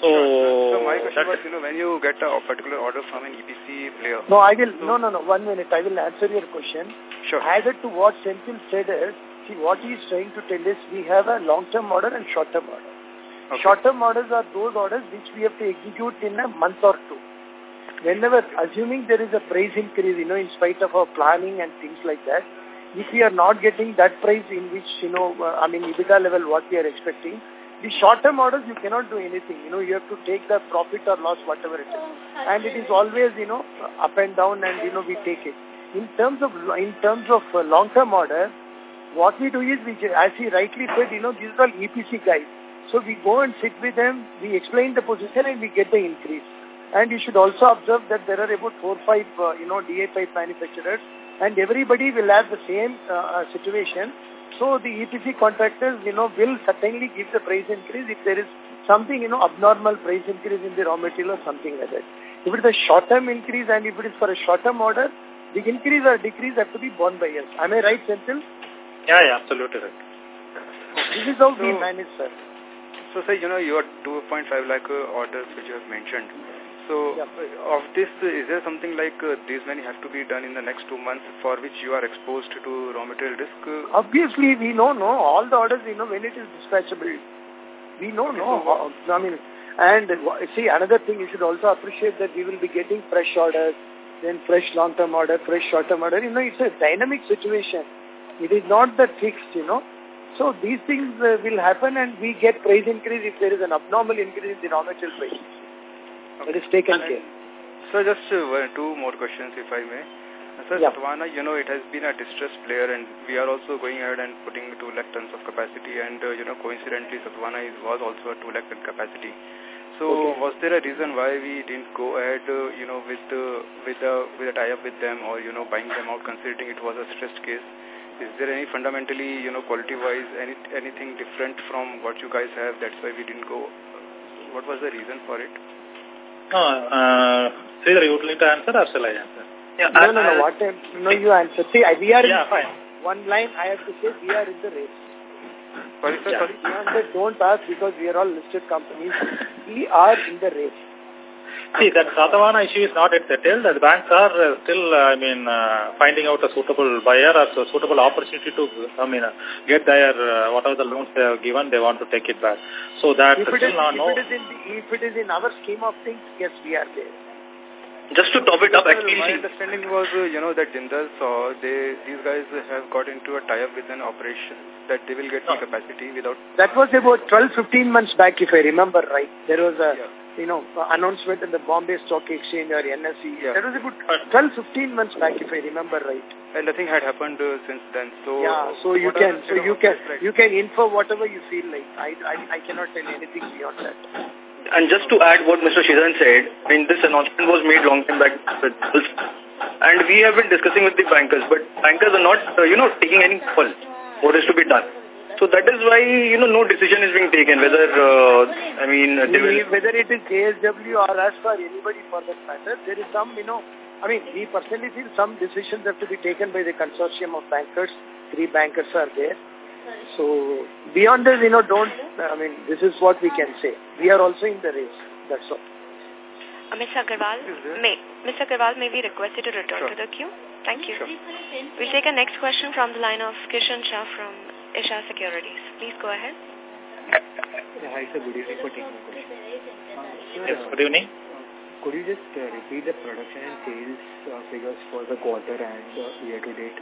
Speaker 10: So, so, my question was, you know, when you get a particular order from an EPC player. No, I will, so no,
Speaker 5: no, no, one minute, I will answer your question. Sure. Added to what Senthil said is, see, what he is trying to tell is we have a long-term order and short-term order. Okay. Short-term orders are those orders which we have to execute in a month or two. Whenever, assuming there is a price increase, you know, in spite of our planning and things like that, if we are not getting that price in which, you know, uh, I mean, EBITDA level what we are expecting, the short-term orders you cannot do anything. You know, you have to take the profit or loss, whatever it is. Oh, and it is always, you know, up and down and, you know, we take it. In terms of, in terms of uh, long-term order, what we do is, we, as he rightly said, you know, these are all EPC guys. So we go and sit with them, we explain the position and we get the increase. And you should also observe that there are about four, five, uh, you know, DI pipe manufacturers and everybody will have the same uh, uh situation. So the EPC contractors, you know, will certainly give the price increase if there is something, you know, abnormal price increase in the raw material or something like that. If it is a short-term increase and if it is for a short-term order, the increase or decrease have to be borne by us. Am I right, Senthil?
Speaker 10: Yeah, yeah, absolutely right.
Speaker 5: This is how so, we
Speaker 10: manage, sir. So, sir, you know, your 2.5 lakh uh, orders which you have mentioned, so yeah. of this, uh, is there something like uh, these many have to be done in the next two months for which you are exposed to raw material risk? Uh?
Speaker 5: Obviously, we know, no. All the orders, you know when it is dispatchable. We know, no. I mean, and see, another thing you should also appreciate that we will be getting fresh orders, then fresh long-term order, fresh short-term order. You know, it's a dynamic situation. It is not that fixed, you know. So these things uh, will happen and we get price increase if there is an abnormal increase in the raw material price. Okay. That is taken care.
Speaker 10: So just uh, two more questions if I may. Sir, yeah. Satavahana, you know, it has been a distressed player and we are also going ahead and putting 2 lakh tons of capacity and, uh, you know, coincidentally Satavahana is, was also a 2 lakh ton capacity. So okay. was there a reason why we didn't go ahead, uh, you know, with, uh, with, a, with a tie-up with them or, you know, buying them out considering it was a stressed case? is there any fundamentally, you know, quality-wise, any, anything different from what you guys have? That's why we didn't go. What was the reason for it?
Speaker 2: No, uh, either you would need to answer or shall I answer? Yeah, no, I, no, no, what, no, you answer. See, we are yeah, in fine.
Speaker 5: one line, I have to say we are in the race. Sorry, sir, yeah. sorry. don't ask because we are all listed companies.
Speaker 2: We are in the race. See, that Satavahana issue is not yet settled. The banks are uh, still, uh, I mean, uh, finding out a suitable buyer or a suitable opportunity to, I mean, uh, get their, uh, whatever the loans they have given, they want to take it back.
Speaker 10: So that if it is, if, no it is
Speaker 5: in the, if it is in our scheme of things, yes, we are there.
Speaker 10: Just to top it up, actually... My understanding was, uh, you know, that Jindal saw they, these guys have got into a tie-up with an operation that they will get no. the capacity without...
Speaker 5: That was about 12-15 months back, if I remember right. There was a... Yeah. you know, announcement in the Bombay Stock Exchange or NSE. Yeah. That was a good 12-15 months back, if I remember right. And nothing had happened uh, since then. So yeah, so you can, so you can, you can infer whatever you feel like. I, I, I cannot tell anything beyond that. And just to add what Mr. Sridharan said, I mean, this announcement was made long time back with us. And we have been discussing with the bankers, but bankers are not, uh, you know, taking any call what is to be done. So that is why, you know, no decision is being taken, whether, uh, I mean, Whether it is JSW or us or anybody for that matter, there is some, you know, I mean, we personally feel some decisions have to be taken by the consortium of bankers. Three bankers are there. So beyond this, you know, don't, I mean, this is what we can say. We are also in the race. That's all.
Speaker 3: Mr. Agarwal, may, Mr. Agarwal may be to return sure. to the queue. Thank you. Sure. We'll take a next question from the line of Kishan Shah from Isha Securities. Please go ahead.
Speaker 10: hi, sir. Good evening for taking uh, Yes, good evening. Could you just uh, repeat the production and sales uh, figures for the quarter and uh, year to date?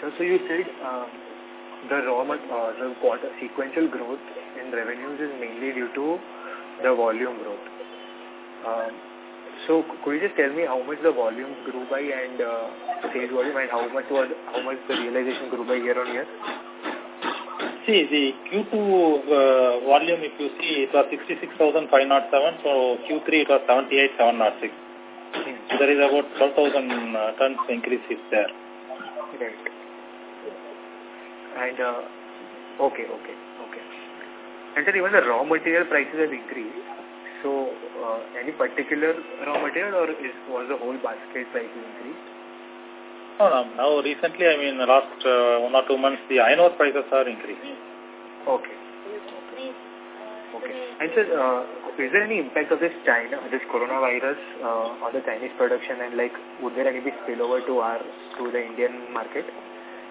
Speaker 5: Sir, so you said uh, the raw uh, quarter sequential growth in revenues is mainly due to the volume growth.
Speaker 2: Um, so
Speaker 5: could you just tell me how much the volume grew by and uh, sales volume and how much was how much the
Speaker 2: realization grew by year on year? See the Q2 uh, volume, if you see, it was 66,507. So Q3 it was 78,706. So hmm. there is about 12,000 uh, tons increase there. Right. And uh, okay, okay, okay. And
Speaker 5: sir, even the raw material prices have increased. So, uh, any particular raw material
Speaker 2: or is, was the whole basket price increased? No, no. Now, recently, I mean, the last uh, one or two months, the iron ore prices are increasing.
Speaker 10: Okay. Okay. And sir, uh, is there any impact of this China, this coronavirus
Speaker 5: uh,
Speaker 8: on the Chinese production and like would there any be spillover to our, to the Indian market?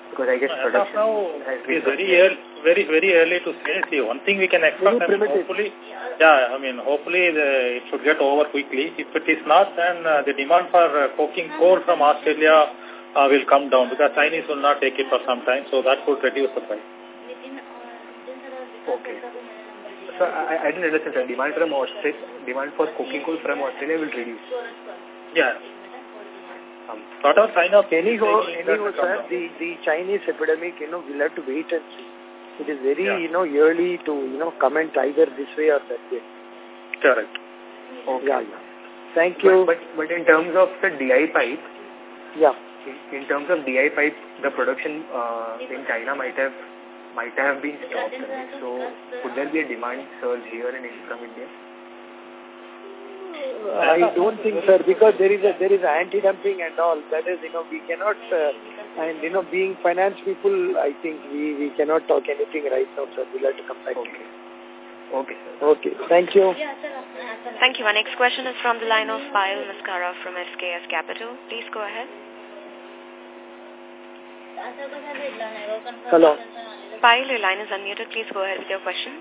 Speaker 8: Because I guess well, production now,
Speaker 2: has been... very, early, very, very early to say.
Speaker 8: See, one thing we can
Speaker 2: expect, and hopefully, yeah, I mean, hopefully the, it should get over quickly. If it is not, then uh, the demand for uh, coking coal from Australia uh, will come down because Chinese will not take it for some time, so that could reduce the price.
Speaker 6: Okay.
Speaker 10: So I, I didn't understand, sir. Demand from Australia, demand for coking coal from Australia will reduce. Yeah. Um, not a sign of any anyhow, anyhow sir,
Speaker 6: the, the
Speaker 5: Chinese epidemic, you know, we'll have to wait and see. It is very, yeah. you know, early to, you know, comment either this way or that way. Correct. Okay. Yeah, yeah. Thank you. But, but, but in terms of the DI pipe, yeah. In, in terms of DI pipe, the production uh, in China might have might have been stopped. So could there be a demand surge here in from India?
Speaker 6: I don't think, sir,
Speaker 5: because there is a, there is anti-dumping and all. That is, you know, we cannot, uh, and you know, being finance people, I think we we cannot talk anything right now, sir. We'll have to come back. Okay.
Speaker 6: Okay. Okay.
Speaker 5: Thank you.
Speaker 3: Thank you. Our next question is from the line of Payal Mascara from SKS Capital. Please go ahead. Hello. Payal, your line is unmuted. Please go ahead with your question.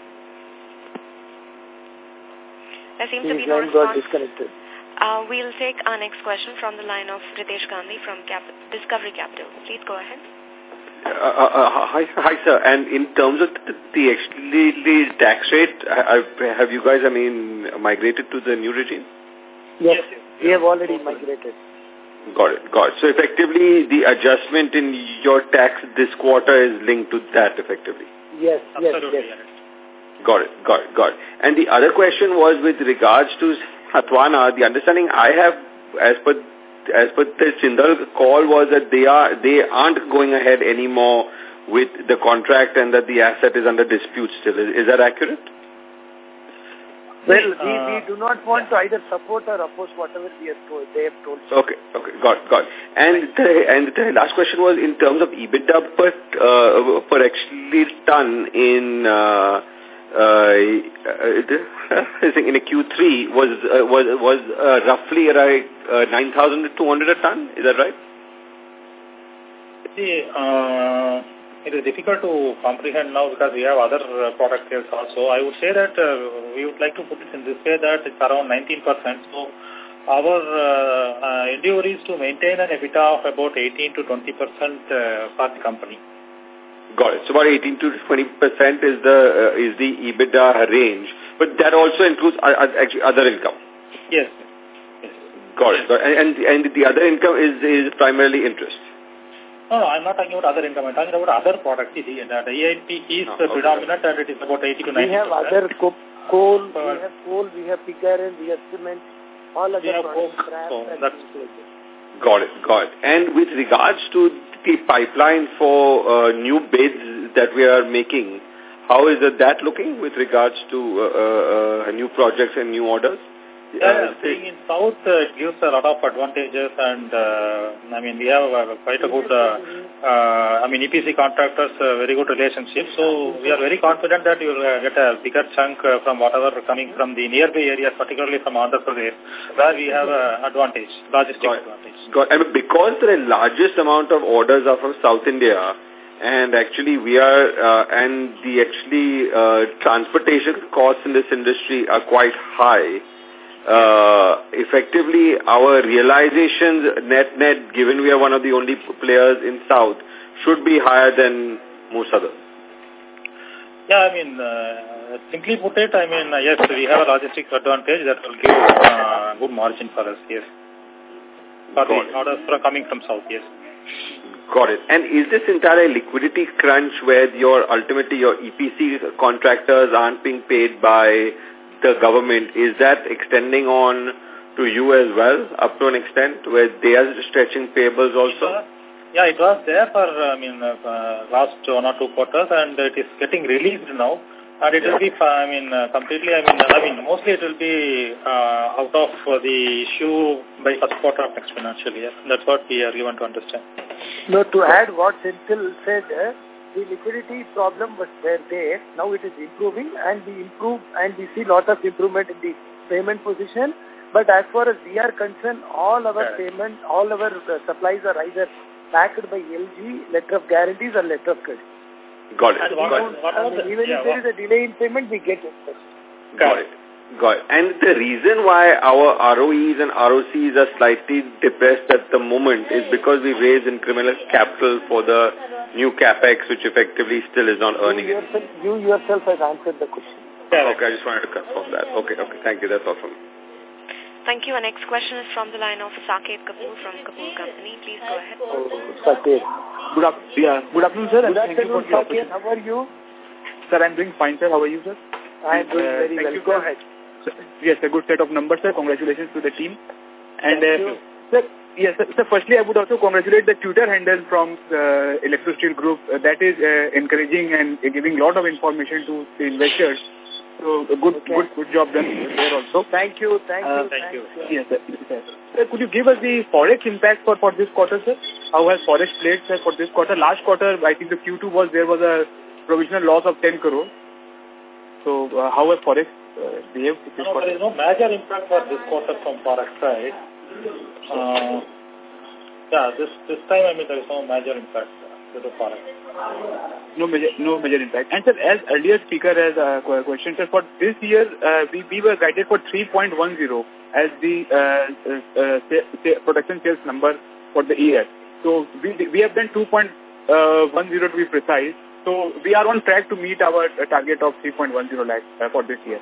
Speaker 3: There seems to be no response. got disconnected. Uh, we'll take our next question from the line of Ritesh Gandhi from Cap Discovery Capital. Please go ahead.
Speaker 9: Uh, uh, uh hi, hi, sir. And in terms of the, the actually tax rate, I, I, have you guys, I mean, migrated to the new regime? Yes, yes we
Speaker 5: have already migrated.
Speaker 9: Got it, got it. So effectively, the adjustment in your tax this quarter is linked to that effectively?
Speaker 5: Yes, Absolutely. yes, yes.
Speaker 9: Got it, got it, got it. And the other question was with regards to Satavahana, the understanding I have as per as per the Jindal call was that they are they aren't going ahead anymore with the contract and that the asset is under dispute still. Is, is that accurate? Well, we, uh, we
Speaker 5: do not want to either support or oppose whatever have
Speaker 6: told, they have told.
Speaker 9: Okay, okay, got got. And the, and the last question was in terms of EBITDA per uh, per actually ton in. Uh, uh, *laughs* I think in a Q3 uh, was was was uh, roughly around 9,200 a ton. Is that right?
Speaker 2: See, it is difficult to comprehend now because we have other product sales also. I would say that uh, we would like to put it in this way that it's around 19%. So our uh, uh, endeavor is to maintain an EBITDA of about 18 to 20% uh, for the company.
Speaker 9: Got it. So about 18 to 20 percent is the uh, is the EBITDA range, but that also includes other income. Yes. Got it. And, and the other income is is primarily interest.
Speaker 2: No, no, I'm not talking about other income. I'm talking about other products. The, the AIP is no, okay. predominant and it is about 80 to 90 We have other
Speaker 9: co coal, uh,
Speaker 5: we have coal, we have iron. we have cement,
Speaker 2: all other we have products. Coke, so that's
Speaker 9: Got it, got it. And with regards to the pipeline for uh, new bids that we are making, how is that looking with regards to uh, uh, uh new projects and new orders? Yeah, being in South uh, gives
Speaker 2: a lot of advantages and, uh, I mean, we have uh, quite a good, uh, uh I mean, EPC contractors, uh, very good relationship. So we are very confident that you will uh, get a bigger chunk from whatever coming from the nearby areas, particularly from Andhra Pradesh, where we have an
Speaker 9: advantage, logistic got, advantage. Got, I mean, because the largest amount of orders are from South India, and actually we are uh, and the actually uh, transportation costs in this industry are quite high uh, effectively our realizations net-net, given we are one of the only players in South, should be higher than most others.
Speaker 2: Yeah, I mean, uh, simply put it, I mean, uh, yes, we have a logistics advantage that will give uh, good margin for us, yes. For Got the
Speaker 9: orders from coming from South, yes. Got it. And is this entire liquidity crunch where your ultimately your EPC contractors aren't being paid by the government, is that extending on to you as well up to an extent where they are stretching payables also?
Speaker 2: Yeah, it was there for, I mean, uh, uh last one or two quarters and it is getting released now. And it will be, I mean, uh, completely, I mean, I mean, mostly it will be uh, out of uh, the issue by first quarter of next financial year. That's what we really want to understand. No, to add what Senthil
Speaker 5: said, eh, the liquidity problem was there, there. Now it is improving and we improve and we see lot of improvement in the payment position. But as far as we are concerned, all our yeah. payment, all our uh, supplies are either backed by LG, letter of guarantees or letter of credit. Got it. And Got it. the, even yeah, if there is a delay in payment, we get it. Got,
Speaker 9: it. Got it. And the reason why our ROEs and ROCs are slightly depressed at the moment is because we raise incremental capital for the new capex, which effectively still is not earning you yourself, it. You yourself
Speaker 3: has answered the question.
Speaker 9: Yeah, okay, I just wanted to confirm that. Okay, okay, thank you. That's all from me.
Speaker 3: Thank you. Our next question is from the line of Saket Kapoor from Kapoor Company. Please go ahead. Saket.
Speaker 9: Good, up, yeah.
Speaker 12: Good afternoon, sir. Good afternoon, Saket. How are you? Sir, I'm doing fine, sir. How are you, sir? I am doing uh, very uh, well. You. Go ahead. Sir, yes, a good set of numbers, sir. Congratulations to the team. And, thank uh, you. Sir, Yes, sir, so firstly, I would also congratulate the Twitter handle from uh, Electrosteel Group. Uh, that is uh, encouraging and giving lot of information to the investors. So good, okay. good, good job done there also. Thank you, thank uh, you,
Speaker 6: thank you.
Speaker 5: Yes,
Speaker 12: sir. Yes, sir. could you give us the forex impact for for this quarter, sir? How has forex played, sir, for this quarter? Last quarter, I think the Q2 was there was a provisional loss of 10 crore. So uh, how has forex uh, behaved? This no, quarter? there is no
Speaker 2: major impact for this quarter from forex side. Uh, yeah, this this time I mean there is no major impact uh, to the forex.
Speaker 12: No major, no major impact. And sir, as earlier speaker has a uh, question, sir, for this year uh, we we were guided for 3.10 as the uh, uh, uh production sales number for the year. So we we have done 2.10 to be precise. So we are on track to meet our target of 3.10 lakh for
Speaker 2: this year.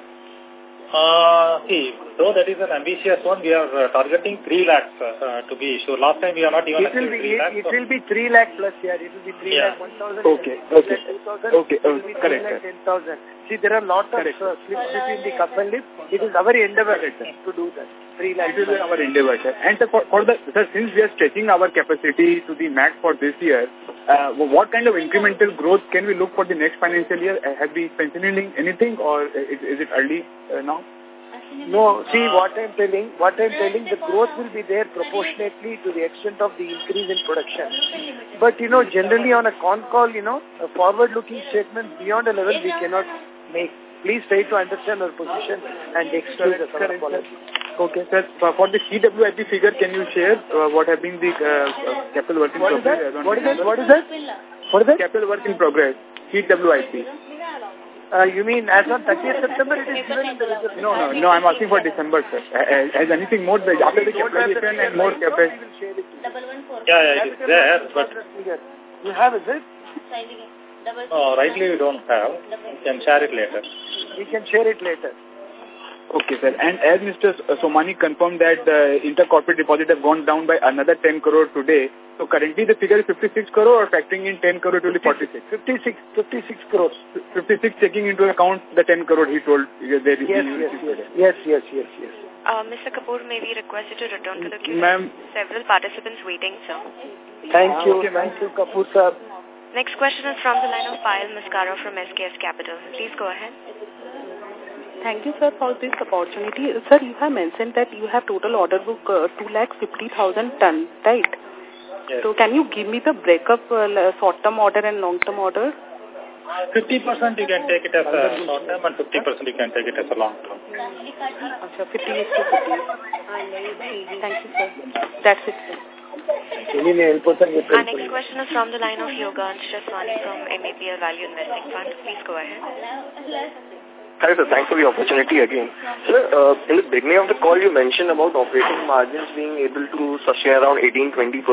Speaker 2: Uh, see, though that is an ambitious one, we are uh, targeting 3 lakhs uh, uh, to be sure. Last time we are not even... It will be, 3 lakhs, it, will
Speaker 5: be 3 lakh plus, yeah. It will be 3 yeah. lakh 1,000. Okay, okay. 2,000. Okay, uh, correct. 10,000.
Speaker 2: See, there are lot of uh,
Speaker 5: slips between the cup and lip. It is our endeavor to do that.
Speaker 12: 3 lakhs. This is our endeavor, sir. And sir, uh, for, for the, sir, since we are stretching our capacity to the max for this year, uh, what kind of incremental growth can we look for the next financial year? Uh, have we penciling anything or is, is it early uh, now?
Speaker 5: No, see what I'm telling, what I'm telling, the growth will be there proportionately to the extent of the increase in production.
Speaker 6: But, you know, generally
Speaker 5: on a con call, you know, a forward-looking statement beyond a level we cannot make please try to understand our position and excuse the Correct, correct.
Speaker 12: Okay, sir. Uh, for the CWIP figure, can you share uh, what have been the uh, uh capital work in what progress? Is What is that? What is that? What is that? Capital work in progress, CWIP. Uh, you mean as on 30th
Speaker 6: September it is given in the result? No, no, no, I'm
Speaker 12: asking for December, sir. Has anything more, the, after the capitalization
Speaker 6: and more capital? Yeah, yeah, it is there, but...
Speaker 2: You have, is it? Oh, rightly we don't have. We can share it later. We can
Speaker 5: share it later.
Speaker 12: Okay, sir. And as Mr. Somani confirmed that the intercorporate deposit have gone down by another 10 crore today, so currently the figure is 56 crore or factoring in 10 crore to 46? 56, 56 crores. 56 taking into account the 10 crore he told. Yes, yes, yes, yes, yes, yes, yes.
Speaker 3: Uh, Mr. Kapoor, may we request you to return to the queue? Ma'am. Several participants waiting, sir. Thank you. Okay,
Speaker 1: Thank you, Kapoor, sir.
Speaker 3: Next question is from the line of Payal Mascaro from SKS Capital. Please go ahead.
Speaker 8: Thank you, sir, for this opportunity. Sir, you have mentioned that you have total order book uh, 2,50,000 ton, right? Yes. So can you give me the breakup, uh, short-term order and long-term order?
Speaker 2: 50% you can take it as a short-term and 50% you can take it as a long-term.
Speaker 3: Okay, uh, 50 is to 50. Thank you, sir.
Speaker 2: That's it, sir. Our next
Speaker 3: question is from the line of Yoga Anshraswani from MAPL Value Investing Fund. Please go ahead.
Speaker 5: Hi, sir. Thanks for the opportunity again. Sir, uh, in the beginning of the call, you mentioned about operating margins being able to sustain around 18-20%.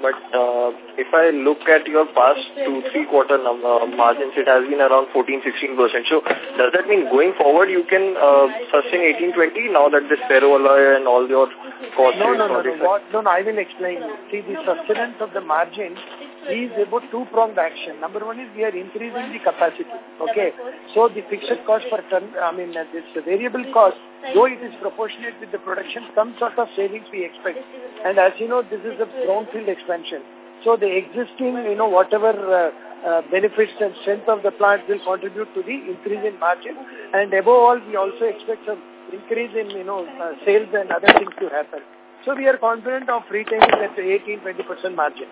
Speaker 5: But uh, if I look at your past two, three quarter uh, margins, it has been around 14, 16 percent. So does that mean going forward you can uh, sustain 18, 20 now that this ferroalloy and all your costs? No, no, no, no. What, no, no. I will explain. See, the sustenance of the margin is about two-pronged action. Number one is we are increasing the capacity. Okay. So the fixed cost per ton, I mean, uh, this variable cost, though it is proportionate with the production, some sort of savings we
Speaker 6: expect. And
Speaker 5: as you know, this is a brownfield expansion. So the existing, you know, whatever uh, uh, benefits and strength of the plant will contribute to the increase in margin. And above all, we also expect some increase in, you know, uh, sales and other things to happen. So we are confident of retaining that 18-20% margin.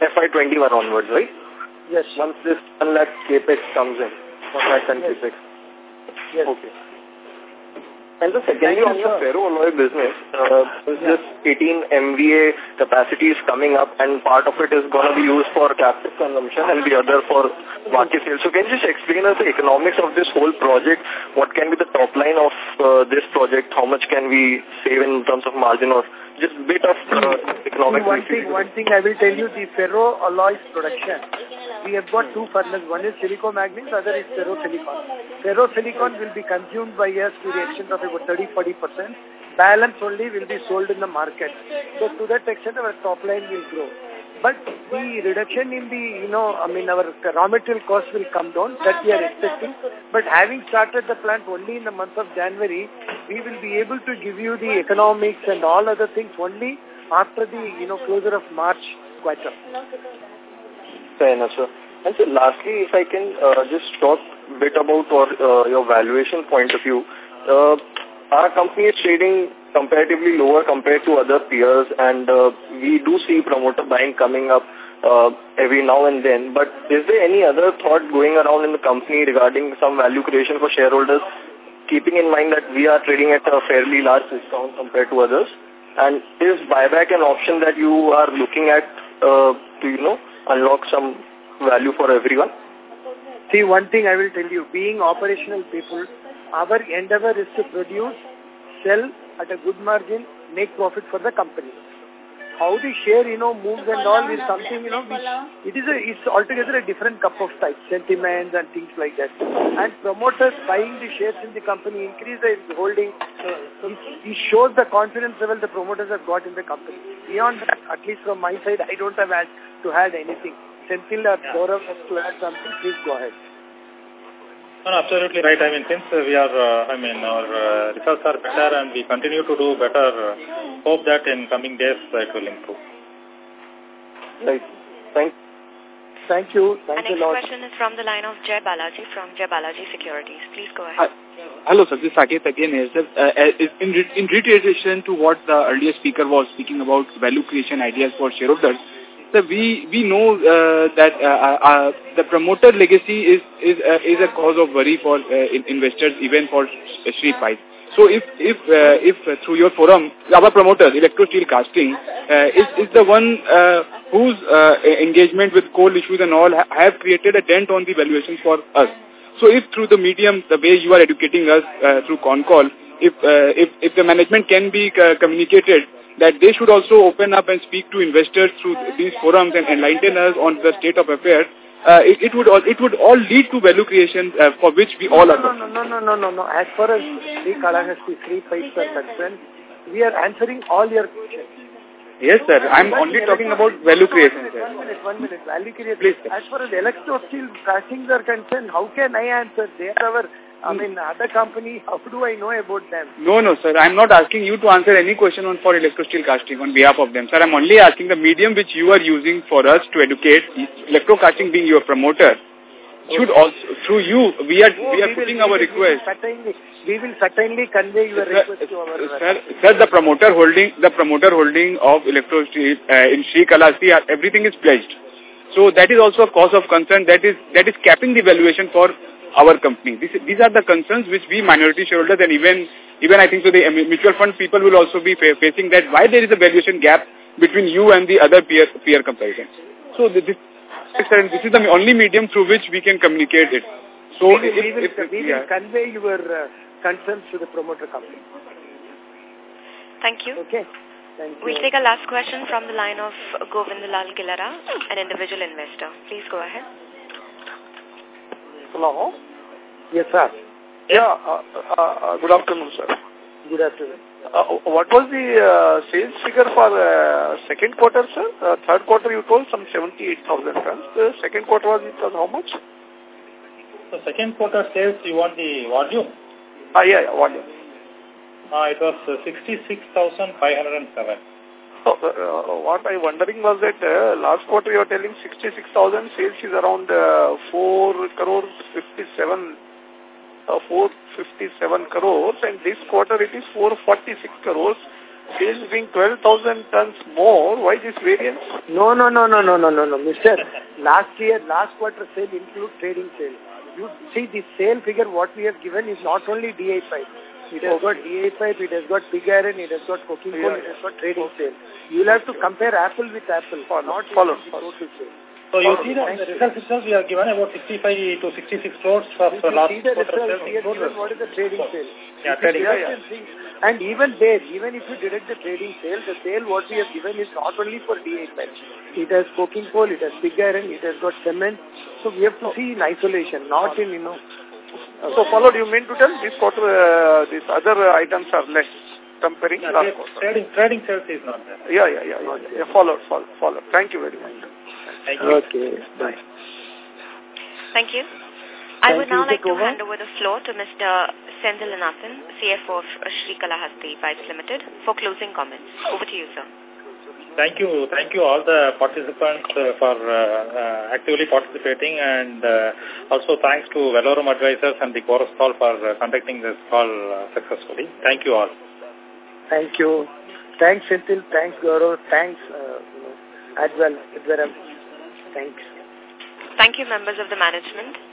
Speaker 5: FY21 onwards, right? Yes. Once this 1 lakh capex comes in, 1 lakh yes. capex. Yes. Okay. And the secondly, on the ferroalloy business, uh, yeah. this 18 MVA capacity is coming up and part of it is going to be used for captive consumption and the other for market sales. So can you just explain us the economics of this whole project? What can be the top line of uh, this project? How much can we save in terms of margin or
Speaker 11: just bit of uh, economic... See, one thing,
Speaker 5: one thing I will tell you, the ferro alloys production, we have got two furnaces. One is silico manganese, other is ferro silicon. Ferro silicon will be consumed by us to the extent of about 30-40%. Balance only will be sold in the market. So to that extent, our top line will grow. But the reduction in the, you know, I mean, our raw material cost will come down, ah, that we are expecting. But having started the plant only in the month of January, we will be able to give you the economics and all other things only after the, you know, closure of March quarter. Fair enough, sir. And so lastly, if I can uh, just talk a bit about uh, your valuation point of view. Uh, our company is trading comparatively lower compared to other peers and uh, we do see promoter buying coming up uh, every now and then. But is there any other thought going around in the company regarding some value creation for shareholders, keeping in mind that we are trading at a fairly large discount compared to others? And is buyback an option that you are looking at uh, to, you know, unlock some value for everyone? See, one thing I will tell you, being operational people, our endeavor is to produce, sell, at a good margin, make profit for the company. How the share, you know, moves so and all is something, you know,
Speaker 12: Which
Speaker 5: it is a, it's altogether a different cup of type, sentiments and things like that. And promoters buying the shares in the company, increase the holding, He it, it shows the confidence level the promoters have got in the company. Beyond that, at least from my side, I don't have to add anything.
Speaker 11: Senthil or yeah. Gaurav has to add something, please go ahead.
Speaker 2: No, absolutely right. I mean, since uh, we are, uh, I mean, our uh, results are better and we continue to do better, uh, hope that in coming days uh, it will improve. Right. Thank, thank you. Thank
Speaker 12: next question
Speaker 3: is from the line of Jay Balaji from Jay Balaji Securities. Please go ahead.
Speaker 12: Hi. Hello, sir. This is Saket again. Is, uh, in, re in reiteration to what the earlier speaker was speaking about value creation ideas for shareholders, so we we know uh, that uh, uh, uh the promoter legacy is is uh, is a cause of worry for uh, investors, even for Sri Pipe. So if if if through your forum, our promoter, Electro Steel Casting, is is the one whose engagement with coal issues and all have created a dent on the valuations for us. So if through the medium, the way you are educating us through con call, if if if the management can be communicated that they should also open up and speak to investors through these forums and enlighten us on the state of affairs. Uh, it, it, would all it would all lead to value creation uh, for which we all are. No, no, no,
Speaker 6: no,
Speaker 5: no, no, no. As far as the Kalahasti three pipes are concerned, we are answering all your questions.
Speaker 12: Yes, sir. I'm only talking about value creation, sir.
Speaker 5: One minute, one minute. Value creation. Please, sir. As far as electro steel castings are concerned, how can I answer? They are our I mean, other company, how do I know about them?
Speaker 12: No, no, sir. I'm not asking you to answer any question on for electrosteel casting on behalf of them. Sir, I'm only asking the medium which you are using for us to educate, electrocasting being your promoter. Should also, through you, we are, we are we putting will, our we request. Will
Speaker 5: certainly, we will certainly convey your sir, request to our... Sir,
Speaker 12: sir, the promoter holding, the promoter holding of electrosteel uh, eh, in Sri Kalahasti, everything is pledged. So that is also a cause of concern. That is, that is capping the valuation for our company. This, these are the concerns which we minority shareholders and even even I think so the mutual fund people will also be fa facing that why there is a valuation gap between you and the other peer peer comparison. So this this is the only medium through which we can communicate it. So we will, if, we will, if, we will yeah. convey
Speaker 5: your uh, concerns to the promoter company. Thank you. Okay. Thank we'll take
Speaker 3: a last question from the line of Govindalal Gilara, an individual investor. Please go ahead.
Speaker 11: Hello? Yes, sir. Yeah, uh, uh, uh, good afternoon, sir. Good afternoon. Uh, what was the uh, sales figure for uh, second quarter, sir? Uh, third quarter you told some 78,000 tons.
Speaker 2: The second quarter was it was how much? So second quarter sales, you want the volume?
Speaker 11: Ah, yeah, yeah volume.
Speaker 2: Uh, it was uh, 66,507 uh, what I wondering was that uh, last quarter you were telling 66,000
Speaker 11: sales is around uh, 4 crore 57 uh, 457 crores and this quarter it is 446 crores sales being 12,000 tons more. Why this variance?
Speaker 5: No, no, no, no, no, no, no, no, mister. last year, last quarter sale include trading sale. You see the sale figure what we have given is not only DI sales. It has got DI pipe, it has got pig iron, it has got coking coal, yeah. it has got trading okay. sale. You will have to compare apple with apple, follow, not follow, follow. total sale. So you see the, the results
Speaker 2: itself, we have given about 65 to 66 crores for you last see the results, we have given
Speaker 5: what is the trading sale.
Speaker 2: Yeah, trading,
Speaker 6: yeah.
Speaker 5: and even there, even if you deduct the trading sale, the sale what we have given is not only for DI pipes. It has coking coal, it has pig iron, it has got cement. So we have to see in isolation, not in, you know, uh, so followed, you
Speaker 11: mean to tell this quarter, uh, these other uh, items are less comparing yeah, last quarter. Trading,
Speaker 2: trading sales is not there. Yeah, yeah,
Speaker 11: yeah. yeah, yeah. followed, followed, followed. Thank you very much. Thank you. Okay. Bye.
Speaker 3: Thank you. I Thank would now like to over. hand over the floor to Mr. Senthilnathan, CFO of Sri Kalahasti Pipes Limited, for closing comments. Over to you, sir.
Speaker 2: Thank you. Thank you all the participants uh, for uh, uh actively participating and uh, also thanks to Valorem Advisors and the Chorus Call for uh, conducting this call uh, successfully. Thank you all.
Speaker 5: Thank you. Thanks, Senthil. Thanks, Gaurav. Thanks, uh, Adwell. Thanks.
Speaker 3: Thank you, members of the management.